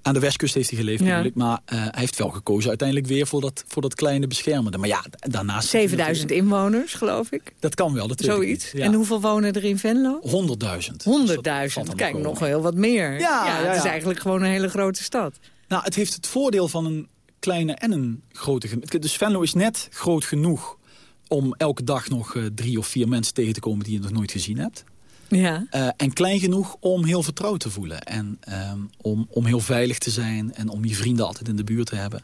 Aan de westkust heeft hij geleefd ja. natuurlijk. Maar uh, hij heeft wel gekozen uiteindelijk weer voor dat, voor dat kleine beschermende. Maar ja, daarnaast... 7000 inwoners, geloof ik. Dat kan wel, dat Zoiets. Ja. En hoeveel wonen er in Venlo? 100.000. 100.000. Kijk, nog heel wat meer. Ja, ja, het is eigenlijk gewoon een hele grote stad. Nou, het heeft het voordeel van een kleine en een grote... Dus Venlo is net groot genoeg om elke dag nog uh, drie of vier mensen tegen te komen die je nog nooit gezien hebt. Ja. Uh, en klein genoeg om heel vertrouwd te voelen. En um, om, om heel veilig te zijn. En om je vrienden altijd in de buurt te hebben.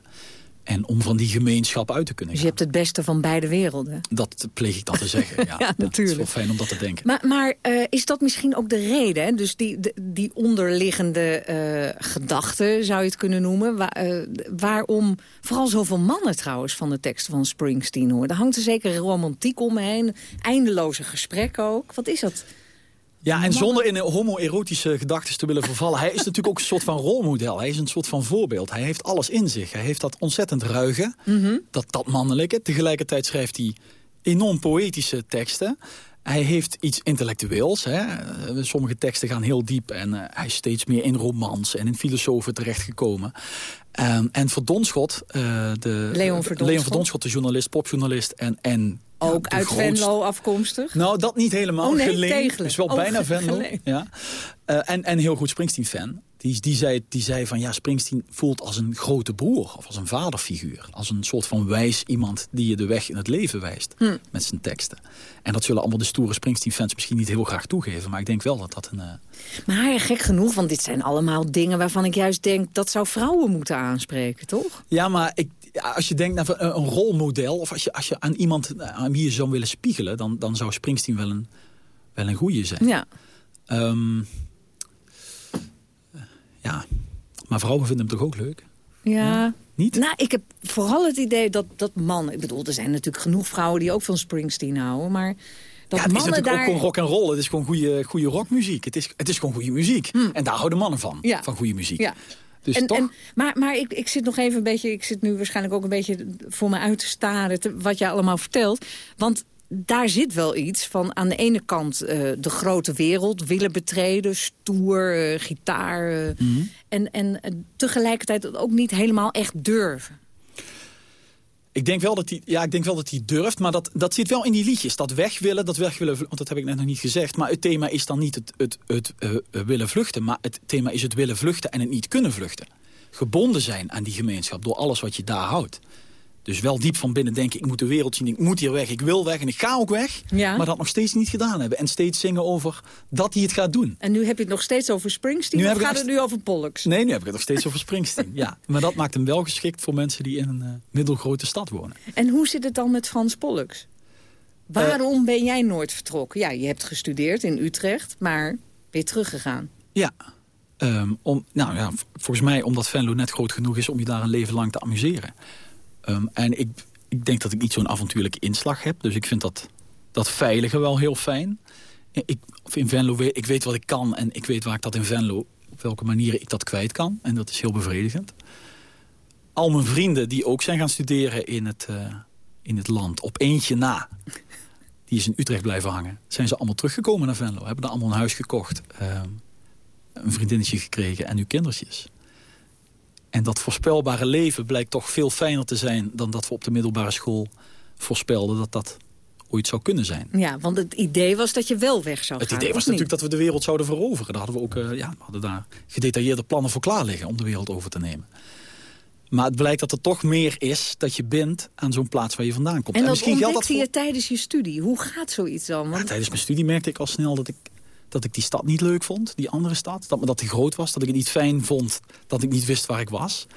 En om van die gemeenschap uit te kunnen gaan. Dus je hebt het beste van beide werelden. Dat pleeg ik dan te zeggen, ja. ja natuurlijk. Het is wel fijn om dat te denken. Maar, maar uh, is dat misschien ook de reden? Hè? Dus die, de, die onderliggende uh, gedachte, zou je het kunnen noemen. Waar, uh, waarom vooral zoveel mannen trouwens van de teksten van Springsteen hoor. Daar hangt er zeker romantiek omheen. Eindeloze gesprekken ook. Wat is dat? Ja, en zonder in homoerotische gedachten te willen vervallen. Hij is natuurlijk ook een soort van rolmodel. Hij is een soort van voorbeeld. Hij heeft alles in zich. Hij heeft dat ontzettend ruige, mm -hmm. dat, dat mannelijke. Tegelijkertijd schrijft hij enorm poëtische teksten. Hij heeft iets intellectueels. Hè. Sommige teksten gaan heel diep en uh, hij is steeds meer in romans en in filosofen terechtgekomen. Um, en Verdonschot, uh, de, Leon Verdonschot. Leon Verdonschot, de journalist, popjournalist en, en ook uit grootste... Venlo afkomstig? Nou, dat niet helemaal. Oh, nee, Geleen, Dus wel oh, bijna Venlo. Ja. Uh, en, en heel goed Springsteen-fan. Die, die, zei, die zei van ja, Springsteen voelt als een grote broer. Of als een vaderfiguur. Als een soort van wijs iemand die je de weg in het leven wijst. Hm. Met zijn teksten. En dat zullen allemaal de stoere Springsteen-fans misschien niet heel graag toegeven. Maar ik denk wel dat dat een... Uh... Maar gek genoeg, want dit zijn allemaal dingen waarvan ik juist denk... dat zou vrouwen moeten aanspreken, toch? Ja, maar ik, als je denkt naar een, een rolmodel... of als je, als je aan iemand aan wie je zou willen spiegelen... dan, dan zou Springsteen wel een, wel een goeie zijn. Ja. Um, ja, maar vrouwen vinden hem toch ook leuk? Ja. ja. Niet? Nou, ik heb vooral het idee dat, dat mannen... Ik bedoel, er zijn natuurlijk genoeg vrouwen die ook van Springsteen houden, maar... Dat ja, het is natuurlijk daar... ook gewoon rock en roll. Het is gewoon goede, goede rockmuziek. Het is, het is gewoon goede muziek. Hm. En daar houden mannen van, ja. van goede muziek. Ja. Dus en, toch? En, maar maar ik, ik zit nog even een beetje... Ik zit nu waarschijnlijk ook een beetje voor me uit te staren... Te, wat je allemaal vertelt. Want daar zit wel iets van aan de ene kant uh, de grote wereld willen betreden. Stoer, uh, gitaar. Uh, mm -hmm. En, en tegelijkertijd ook niet helemaal echt durven. Ik denk wel dat hij, ja, ik denk wel dat hij durft, maar dat, dat zit wel in die liedjes. Dat weg willen, dat weg willen, want dat heb ik net nog niet gezegd. Maar het thema is dan niet het, het, het, het willen vluchten, maar het thema is het willen vluchten en het niet kunnen vluchten. Gebonden zijn aan die gemeenschap door alles wat je daar houdt. Dus wel diep van binnen denken, ik moet de wereld zien, ik moet hier weg, ik wil weg en ik ga ook weg. Ja. Maar dat nog steeds niet gedaan hebben. En steeds zingen over dat hij het gaat doen. En nu heb je het nog steeds over Springsteen nu of gaat het nu over Pollux? Nee, nu heb ik het nog steeds over Springsteen. Ja. Maar dat maakt hem wel geschikt voor mensen die in een uh, middelgrote stad wonen. En hoe zit het dan met Frans Pollux? Waarom uh, ben jij nooit vertrokken? Ja, je hebt gestudeerd in Utrecht, maar weer teruggegaan. Ja, Ehm, om, nou ja, volgens mij omdat Venlo net groot genoeg is om je daar een leven lang te amuseren. Ehm, en ik, ik denk dat ik niet zo'n avontuurlijke inslag heb. Dus ik vind dat, dat veilige wel heel fijn. Ik, of in Venlo, ik weet wat ik kan en ik weet waar ik dat in Venlo... op welke manieren ik dat kwijt kan. En dat is heel bevredigend. Al mijn vrienden die ook zijn gaan studeren in het, uh, in het land, op eentje na... die is in Utrecht blijven hangen. Zijn ze allemaal teruggekomen naar Venlo. Hebben daar allemaal een huis gekocht. Uh, een vriendinnetje gekregen en nu kindertjes. En dat voorspelbare leven blijkt toch veel fijner te zijn... dan dat we op de middelbare school voorspelden dat dat ooit zou kunnen zijn. Ja, want het idee was dat je wel weg zou het gaan. Het idee was natuurlijk dat we de wereld zouden veroveren. Daar hadden we ook uh, ja, we hadden daar gedetailleerde plannen voor klaar liggen... om de wereld over te nemen. Maar het blijkt dat er toch meer is dat je bent aan zo'n plaats waar je vandaan komt. En, en misschien geldt dat voor... je tijdens je studie. Hoe gaat zoiets dan? Want... Ja, tijdens mijn studie merkte ik al snel dat ik dat ik die stad niet leuk vond, die andere stad. Dat me dat te groot was, dat ik het niet fijn vond, dat ik niet wist waar ik was.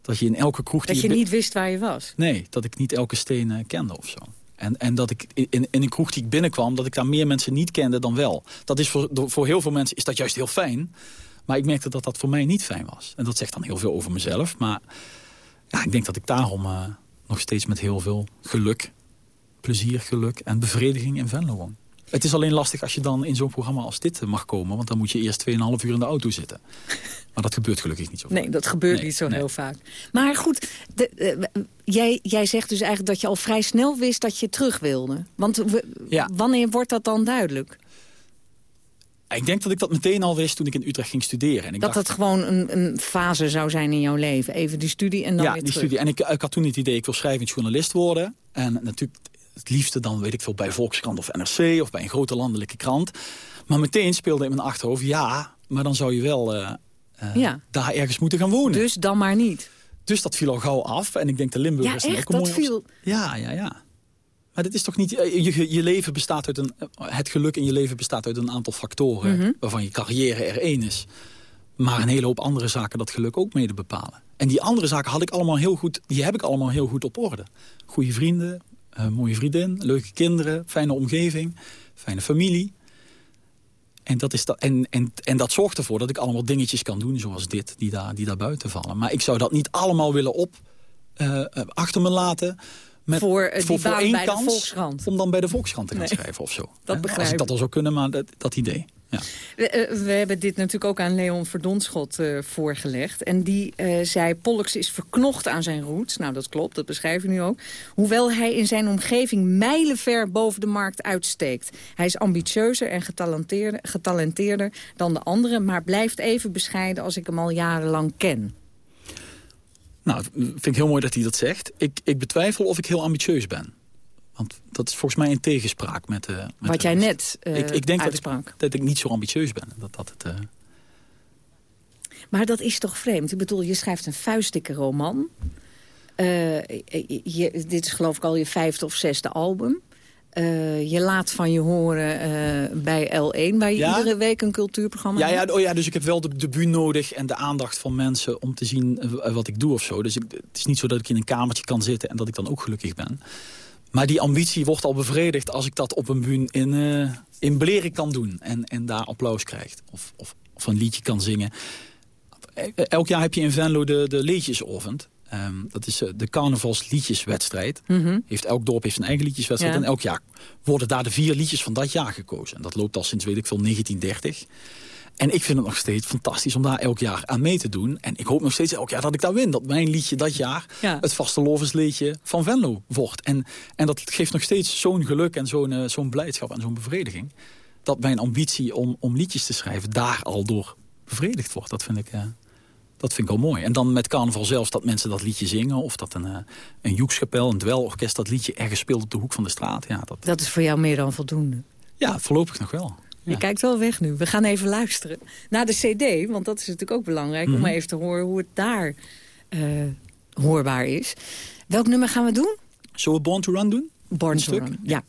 Dat je in elke kroeg... Dat je, niet wist waar je was? Nee, dat ik niet elke steen uh, kende of zo. En, en dat ik in, in een kroeg die ik binnenkwam, dat ik daar meer mensen niet kende dan wel. Dat is voor, voor heel veel mensen is dat juist heel fijn. Maar ik merkte dat dat voor mij niet fijn was. En dat zegt dan heel veel over mezelf. Maar ja, ik denk dat ik daarom uh, nog steeds met heel veel geluk, plezier, geluk en bevrediging in Venlo woon. Het is alleen lastig als je dan in zo'n programma als dit mag komen. Want dan moet je eerst 2,5 uur in de auto zitten. Maar dat gebeurt gelukkig niet zo vaak. Nee, dat gebeurt niet zo heel vaak. Maar goed, de, uh, jij, jij zegt dus eigenlijk dat je al vrij snel wist dat je terug wilde. Want ja. wanneer wordt dat dan duidelijk? Ik denk dat ik dat meteen al wist toen ik in Utrecht ging studeren. En ik dat dacht, het gewoon een, een, fase zou zijn in jouw leven. Even die studie en dan ja, weer die terug. studie. En ik, ik had toen het idee, ik wil schrijvend journalist worden. En natuurlijk het liefste dan, weet ik veel, bij Volkskrant of NRC... of bij een grote landelijke krant. Maar meteen speelde in mijn achterhoofd... ja, maar dan zou je wel uh, uh, ja. daar ergens moeten gaan wonen. Dus dan maar niet. Dus dat viel al gauw af. En ik denk de Limburgers... Ja, echt, dat viel... Ja, ja, ja. Maar dit is toch niet... Je, je, leven bestaat uit een... Het geluk in je leven bestaat uit een aantal factoren... Mm -hmm. waarvan je carrière er één is. Maar een hele hoop andere zaken dat geluk ook mede bepalen. En die andere zaken had ik allemaal heel goed... Die heb ik allemaal heel goed op orde. Goede vrienden, uh, mooie vriendin, leuke kinderen, fijne omgeving, fijne familie. En dat, is dat, en, en, en dat zorgt ervoor dat ik allemaal dingetjes kan doen zoals dit, die daar, die daar buiten vallen. Maar ik zou dat niet allemaal willen op, uh, achter me laten... Met, voor, uh, voor, voor één kans de Volkskrant. om dan bij de Volkskrant te gaan nee, schrijven of zo. Dat begrijp Als ik dat al zou kunnen, maar dat, dat idee. Ja. We, uh, we, hebben dit natuurlijk ook aan Leon Verdonschot uh, voorgelegd. En die uh, zei, Pollux is verknocht aan zijn roots. Nou, dat klopt, dat beschrijf je nu ook. Hoewel hij in zijn omgeving mijlenver boven de markt uitsteekt. Hij is ambitieuzer en getalenteerder, getalenteerder dan de anderen... maar blijft even bescheiden als ik hem al jarenlang ken. Nou, vind ik heel mooi dat hij dat zegt. Ik, ik betwijfel of ik heel ambitieus ben. Want dat is volgens mij in tegenspraak met... Uh, met Wat jij net uh, ik, ik denk uitsprak. Dat ik, dat ik niet zo ambitieus ben. Dat, dat het, uh... Maar dat is toch vreemd? Ik bedoel, je schrijft een vuistdikke roman. Je, dit is geloof ik al je vijfde of zesde album. Uh, je laat van je horen uh, bij L1, waar je ja? iedere week een cultuurprogramma ja, hebt. Ja, oh ja, dus ik heb wel de debuut nodig en de aandacht van mensen om te zien uh, wat ik doe of zo. Dus ik, het is niet zo dat ik in een kamertje kan zitten en dat ik dan ook gelukkig ben. Maar die ambitie wordt al bevredigd als ik dat op een bühne in, in Bleren kan doen. En, en daar applaus krijgt. Of, of, of een liedje kan zingen. Elk jaar heb je in Venlo de, de. Um, dat is uh, de carnavalsliedjeswedstrijd. Mm -hmm. heeft, elk dorp heeft een eigen liedjeswedstrijd. Ja. En elk jaar worden daar de vier liedjes van dat jaar gekozen. En dat loopt al sinds, weet ik veel, 1930. En ik vind het nog steeds fantastisch om daar elk jaar aan mee te doen. En ik hoop nog steeds elk jaar dat ik daar win. Dat mijn liedje dat jaar ja. het vaste lovensliedje van Venlo wordt. En, en dat geeft nog steeds zo'n geluk en zo'n uh, zo'n blijdschap en zo'n bevrediging. Dat mijn ambitie om, om liedjes te schrijven daar al door bevredigd wordt. Dat vind ik... Uh, dat vind ik wel mooi. En dan met carnaval zelfs dat mensen dat liedje zingen... of dat een, uh, een joekskapel, een dwelorkest dat liedje ergens speelt op de hoek van de straat. Ja, dat... dat is voor jou meer dan voldoende? Ja, voorlopig nog wel. Ja. Je kijkt wel weg nu. We gaan even luisteren naar de cd. Want dat is natuurlijk ook belangrijk mm -hmm. om even te horen hoe het daar uh, hoorbaar is. Welk nummer gaan we doen? Zullen we Born to Run doen? Born to Run, ja.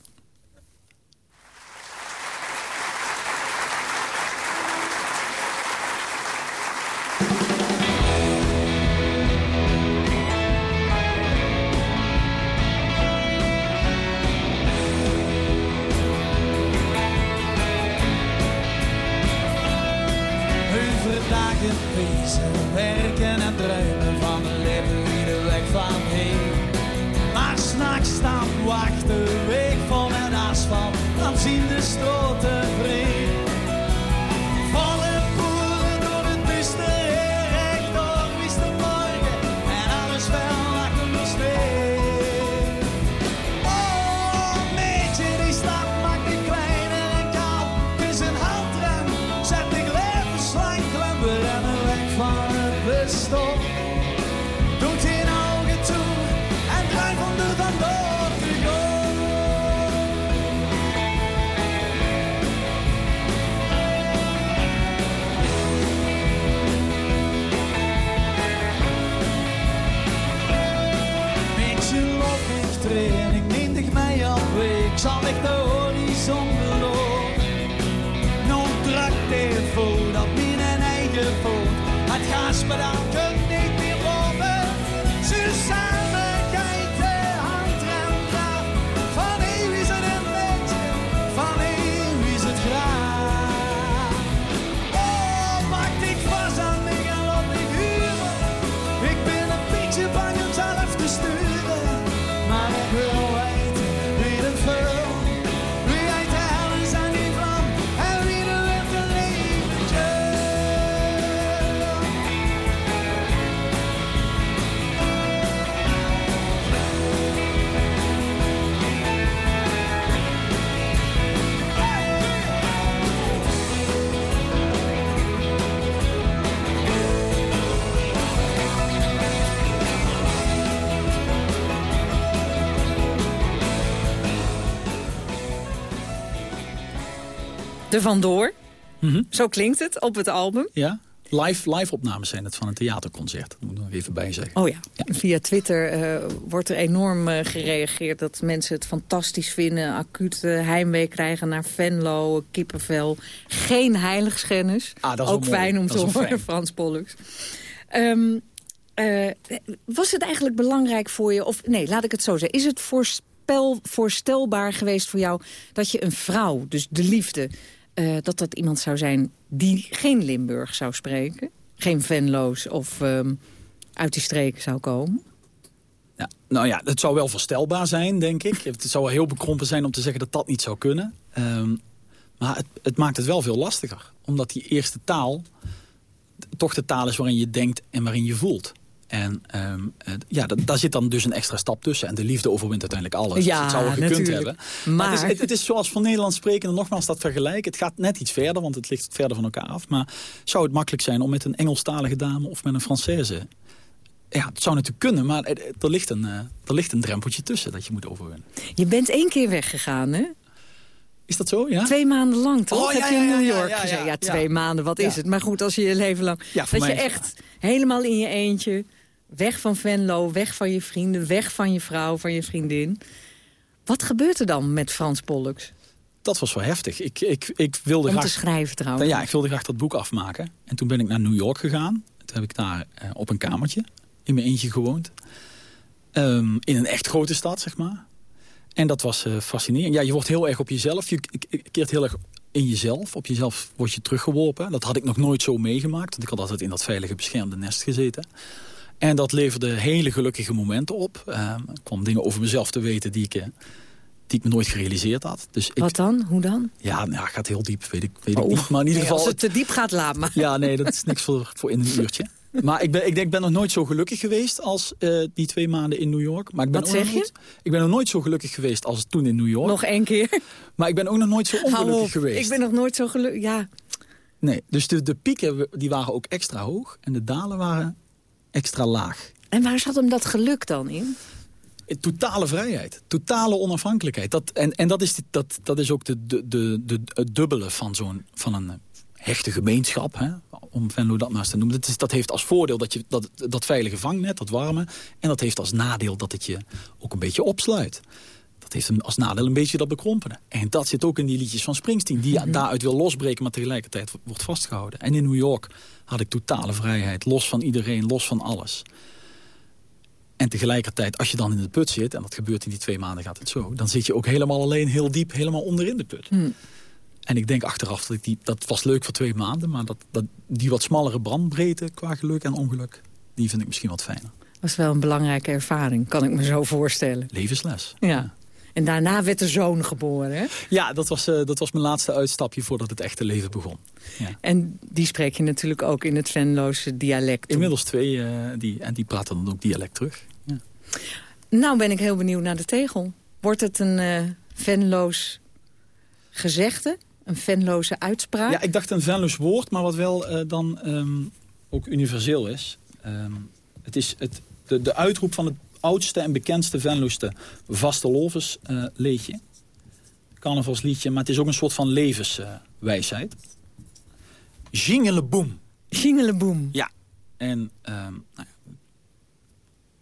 Er vandoor. Zo klinkt het op het album. Ja, live, live opnames zijn het van een theaterconcert. Dat moet ik nog even bij zeggen. Oh ja, via Twitter eh, wordt er enorm eh, gereageerd... dat mensen het fantastisch vinden. Acuut heimwee krijgen naar Venlo, kippenvel. Geen heiligschennis. Ah, dat is wel Ook fijn om te horen, fijn. Frans Pollux. Ehm, eh, was het eigenlijk belangrijk voor je... of nee, laat ik het zo zeggen. Is het voorspel, voorstelbaar geweest voor jou... dat je een vrouw, dus de liefde... eh, dat dat iemand zou zijn die geen Limburg zou spreken? Geen Venlo's of ehm, uit die streken zou komen? Ja, nou ja, het zou wel voorstelbaar zijn, denk ik. Het zou heel bekrompen zijn om te zeggen dat dat niet zou kunnen. Ehm, maar het, het maakt het wel veel lastiger. Omdat die eerste taal toch de taal is waarin je denkt en waarin je voelt. En ehm, eh, ja, da- daar zit dan dus een extra stap tussen. En de liefde overwint uiteindelijk alles. Dus Ja, het zou wel gekund natuurlijk. hebben. Maar, het, is, het, het is zoals van Nederlands spreken, en nogmaals dat vergelijken. Het gaat net iets verder, want het ligt verder van elkaar af. Maar zou het makkelijk zijn om met een Engelstalige dame of met een Française... Ja, het zou natuurlijk kunnen, maar er, ligt een, eh, er ligt een drempeltje tussen dat je moet overwinnen. Je bent één keer weggegaan, hè? Is dat zo, ja? Twee maanden lang, toch? Oh, ja, Heb je in New York ja, gezeten? Ja, twee maanden, wat is het? Maar goed, als je je leven lang... Dat je mij echt helemaal in je eentje... weg van Venlo, weg van je vrienden... weg van je vrouw, van je vriendin. Wat gebeurt er dan met Frans Pollux? Dat was wel heftig. Ik, ik, ik wilde Om graag... te schrijven trouwens. Ja, ik wilde graag dat boek afmaken. En toen ben ik naar New York gegaan. Toen heb ik daar eh, op een kamertje in mijn eentje gewoond. Ehm, in een echt grote stad, zeg maar. En dat was eh, fascinerend. Ja, je wordt heel erg op jezelf. Je keert heel erg in jezelf. Op jezelf word je teruggeworpen. Dat had ik nog nooit zo meegemaakt. Want ik had altijd in dat veilige beschermde nest gezeten. En dat leverde hele gelukkige momenten op. Ehm, ik kwam dingen over mezelf te weten die ik, eh, die ik me nooit gerealiseerd had. Dus ik, Wat dan? Hoe dan? ja, nou, gaat heel diep, weet ik, weet ik Oh. niet. Maar in ieder Nee, geval... als het te diep gaat, laat maar. Ja, nee, dat is niks voor, voor in een uurtje. Maar ik ben, ik denk, ik ben nog nooit zo gelukkig geweest als eh, die twee maanden in New York. Maar ik ben Wat zeg je? ik ben nog nooit zo gelukkig geweest als toen in New York. Nog één keer. Maar ik ben ook nog nooit zo ongelukkig geweest. Ik ben nog nooit zo gelukkig. Ja, Nee, dus de, de pieken die waren ook extra hoog en de dalen waren extra laag. en waar zat hem dat geluk dan in? Totale vrijheid, totale onafhankelijkheid. Dat, en en dat, is, die- dat, dat is ook de, de, de, de, het dubbele van, zo'n, van een hechte gemeenschap. Hè? Om Venlo dat maar eens te noemen. Dat, is, dat heeft als voordeel dat, je, dat, dat veilige vangnet, dat warme. En dat heeft als nadeel dat het je ook een beetje opsluit. Dat heeft een- als nadeel een beetje dat bekrompene. En dat zit ook in die liedjes van Springsteen. Die Mhm. daaruit wil losbreken, maar tegelijkertijd wordt vastgehouden. En in New York had ik totale vrijheid. Los van iedereen, los van alles. En tegelijkertijd, als je dan in de put zit... en dat gebeurt in die twee maanden gaat het zo... dan zit je ook helemaal alleen, heel diep, helemaal onderin de put. Hm. En ik denk achteraf dat ik die, dat was leuk voor twee maanden... maar dat, dat, die wat smallere brandbreedte qua geluk en ongeluk... die vind ik misschien wat fijner. Dat is wel een belangrijke ervaring, kan ik me zo voorstellen. Levensles. Ja. En daarna werd de zoon geboren, hè? Ja, dat was, uh, dat was mijn laatste uitstapje voordat het echte leven begon. Ja. En die spreek je natuurlijk ook in het Venloze dialect. Inmiddels twee, uh, die, en die praten dan ook dialect terug. Ja. Nou ben ik heel benieuwd naar de tegel. Wordt het een uh, Venloos gezegde? Een Venloze uitspraak? Ja, ik dacht een Venloos woord, maar wat wel dan um, ook universeel is. Um, het is het, de, de uitroep van het oudste en bekendste Venloeste vastelovens uh, leedje. Carnavalsliedje, maar het is ook een soort van levenswijsheid. Uh. Jingeleboom. Ja. En um, nou ja,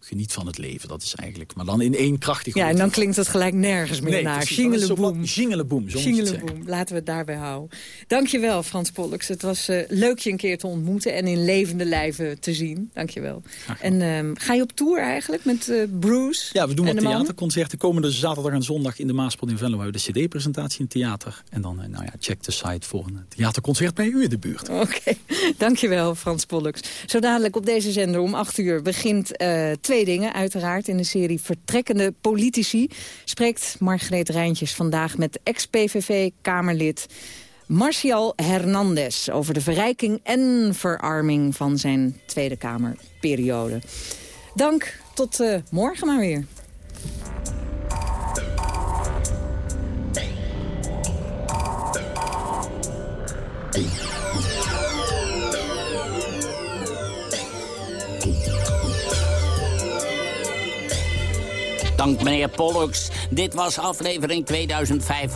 geniet van het leven, dat is eigenlijk... Maar dan in één krachtig Ja, en dan klinkt het gelijk nergens meer nee, naar. Jingeleboom. Jingeleboom, zo Jingeleboom, laten we het daarbij houden. Dankjewel, Frans Pollux. Het was uh, leuk je een keer te ontmoeten en in levende lijven te zien. Dankjewel. En um, ga je op tour eigenlijk met uh, Bruce Ja, we doen wat theaterconcerten. Komende zaterdag en zondag in de Maaspot in Venlo... de cd-presentatie in theater. En dan, uh, nou ja, check de site voor een theaterconcert bij u in de buurt. Oké, okay. dankjewel, Frans Pollux. Zo dadelijk op deze zender om 8 uur begint twee dingen uiteraard. In de serie Vertrekkende Politici spreekt Margreet Rijntjes vandaag met ex-PVV-Kamerlid Marcial Hernandez... over de verrijking en verarming van zijn Tweede Kamerperiode. Dank, tot uh, morgen maar weer. Dank meneer Pollux. Dit was aflevering 2505.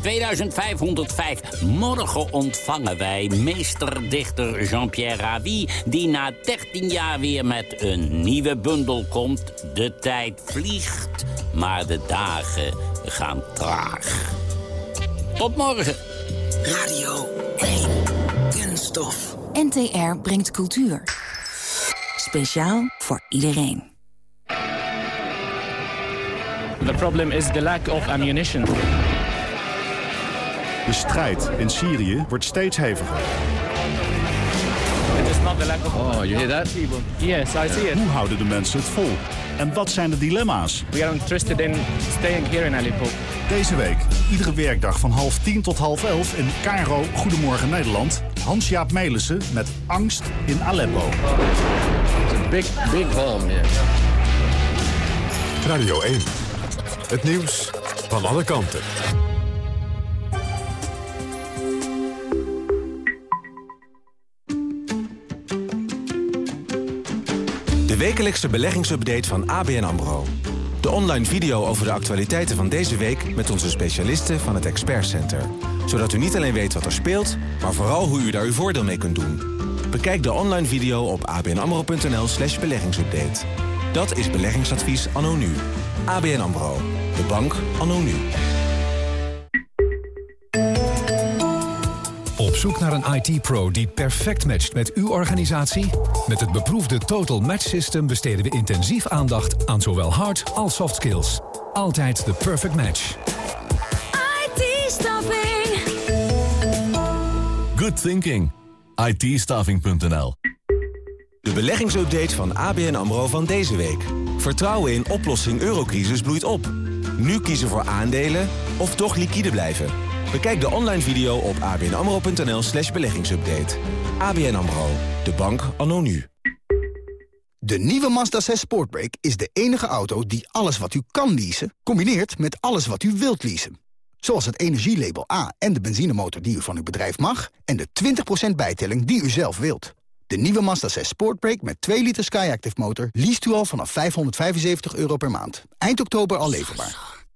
2505. Morgen ontvangen wij meesterdichter Jean-Pierre Ravi... die na 13 jaar weer met een nieuwe bundel komt. De tijd vliegt, maar de dagen gaan traag. Tot morgen. Radio 1. Kunststof. NTR brengt cultuur. Speciaal voor iedereen. The problem is the lack of ammunition. De strijd in Syrië wordt steeds heviger. It is not the lack of Oh, you hear that? Yes, I see it. Hoe houden de mensen het vol? En wat zijn de dilemma's? We are interested in staying here in Aleppo. Deze week, iedere werkdag van half tien tot half elf in Cairo Goedemorgen Nederland. Hans-Jaap Melissen met Angst in Aleppo. It's a big, big bomb, yeah. Radio 1. Het nieuws van alle kanten. De wekelijkse beleggingsupdate van ABN AMRO. De online video over de actualiteiten van deze week... met onze specialisten van het Expert Center. Zodat u niet alleen weet wat er speelt, maar vooral hoe u daar uw voordeel mee kunt doen. Bekijk de online video op abnamro.nl slash beleggingsupdate. Dat is beleggingsadvies anno nu. ABN AMRO. De bank anno nu. Op zoek naar een IT-pro die perfect matcht met uw organisatie? Met het beproefde Total Match System besteden we intensief aandacht aan zowel hard als soft skills. Altijd de perfect match. IT-staffing. Good thinking. IT-staffing.nl De beleggingsupdate van ABN AMRO van deze week. Vertrouwen in oplossing eurocrisis bloeit op. Nu kiezen voor aandelen of toch liquide blijven. Bekijk de online video op abnamro.nl slash beleggingsupdate. ABN AMRO, de bank anno nu. De nieuwe Mazda 6 Sportbrake is de enige auto die alles wat u kan leasen... combineert met alles wat u wilt leasen. Zoals het energielabel A en de benzinemotor die u van uw bedrijf mag... en de 20% bijtelling die u zelf wilt. De nieuwe Mazda 6 Sportbrake met 2 liter Skyactiv motor... leest u al vanaf 575 euro per maand. Eind oktober al leverbaar.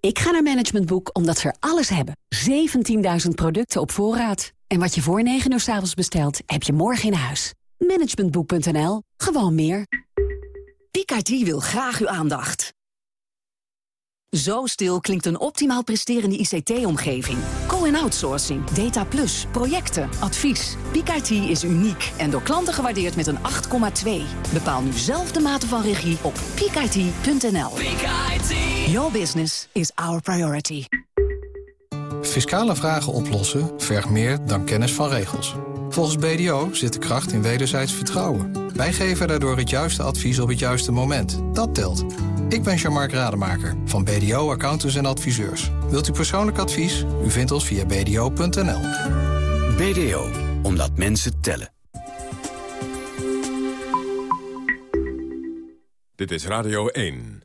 Ik ga naar Management Boek omdat ze er alles hebben. 17.000 producten op voorraad. En wat je voor 9 uur s avonds bestelt, heb je morgen in huis. Managementboek.nl. Gewoon meer. Picardie wil graag uw aandacht. Zo stil klinkt een optimaal presterende ICT-omgeving. Co-en-outsourcing, data plus, projecten, advies. Peak IT is uniek en door klanten gewaardeerd met een 8,2. Bepaal nu zelf de mate van regie op peakit.nl. Your business is our priority. Fiscale vragen oplossen vergt meer dan kennis van regels. Volgens BDO zit de kracht in wederzijds vertrouwen. Wij geven daardoor het juiste advies op het juiste moment. Dat telt. Ik ben Jean-Marc Rademaker van BDO Accountants en Adviseurs. Wilt u persoonlijk advies? U vindt ons via bdo.nl. BDO, omdat mensen tellen. Dit is Radio 1.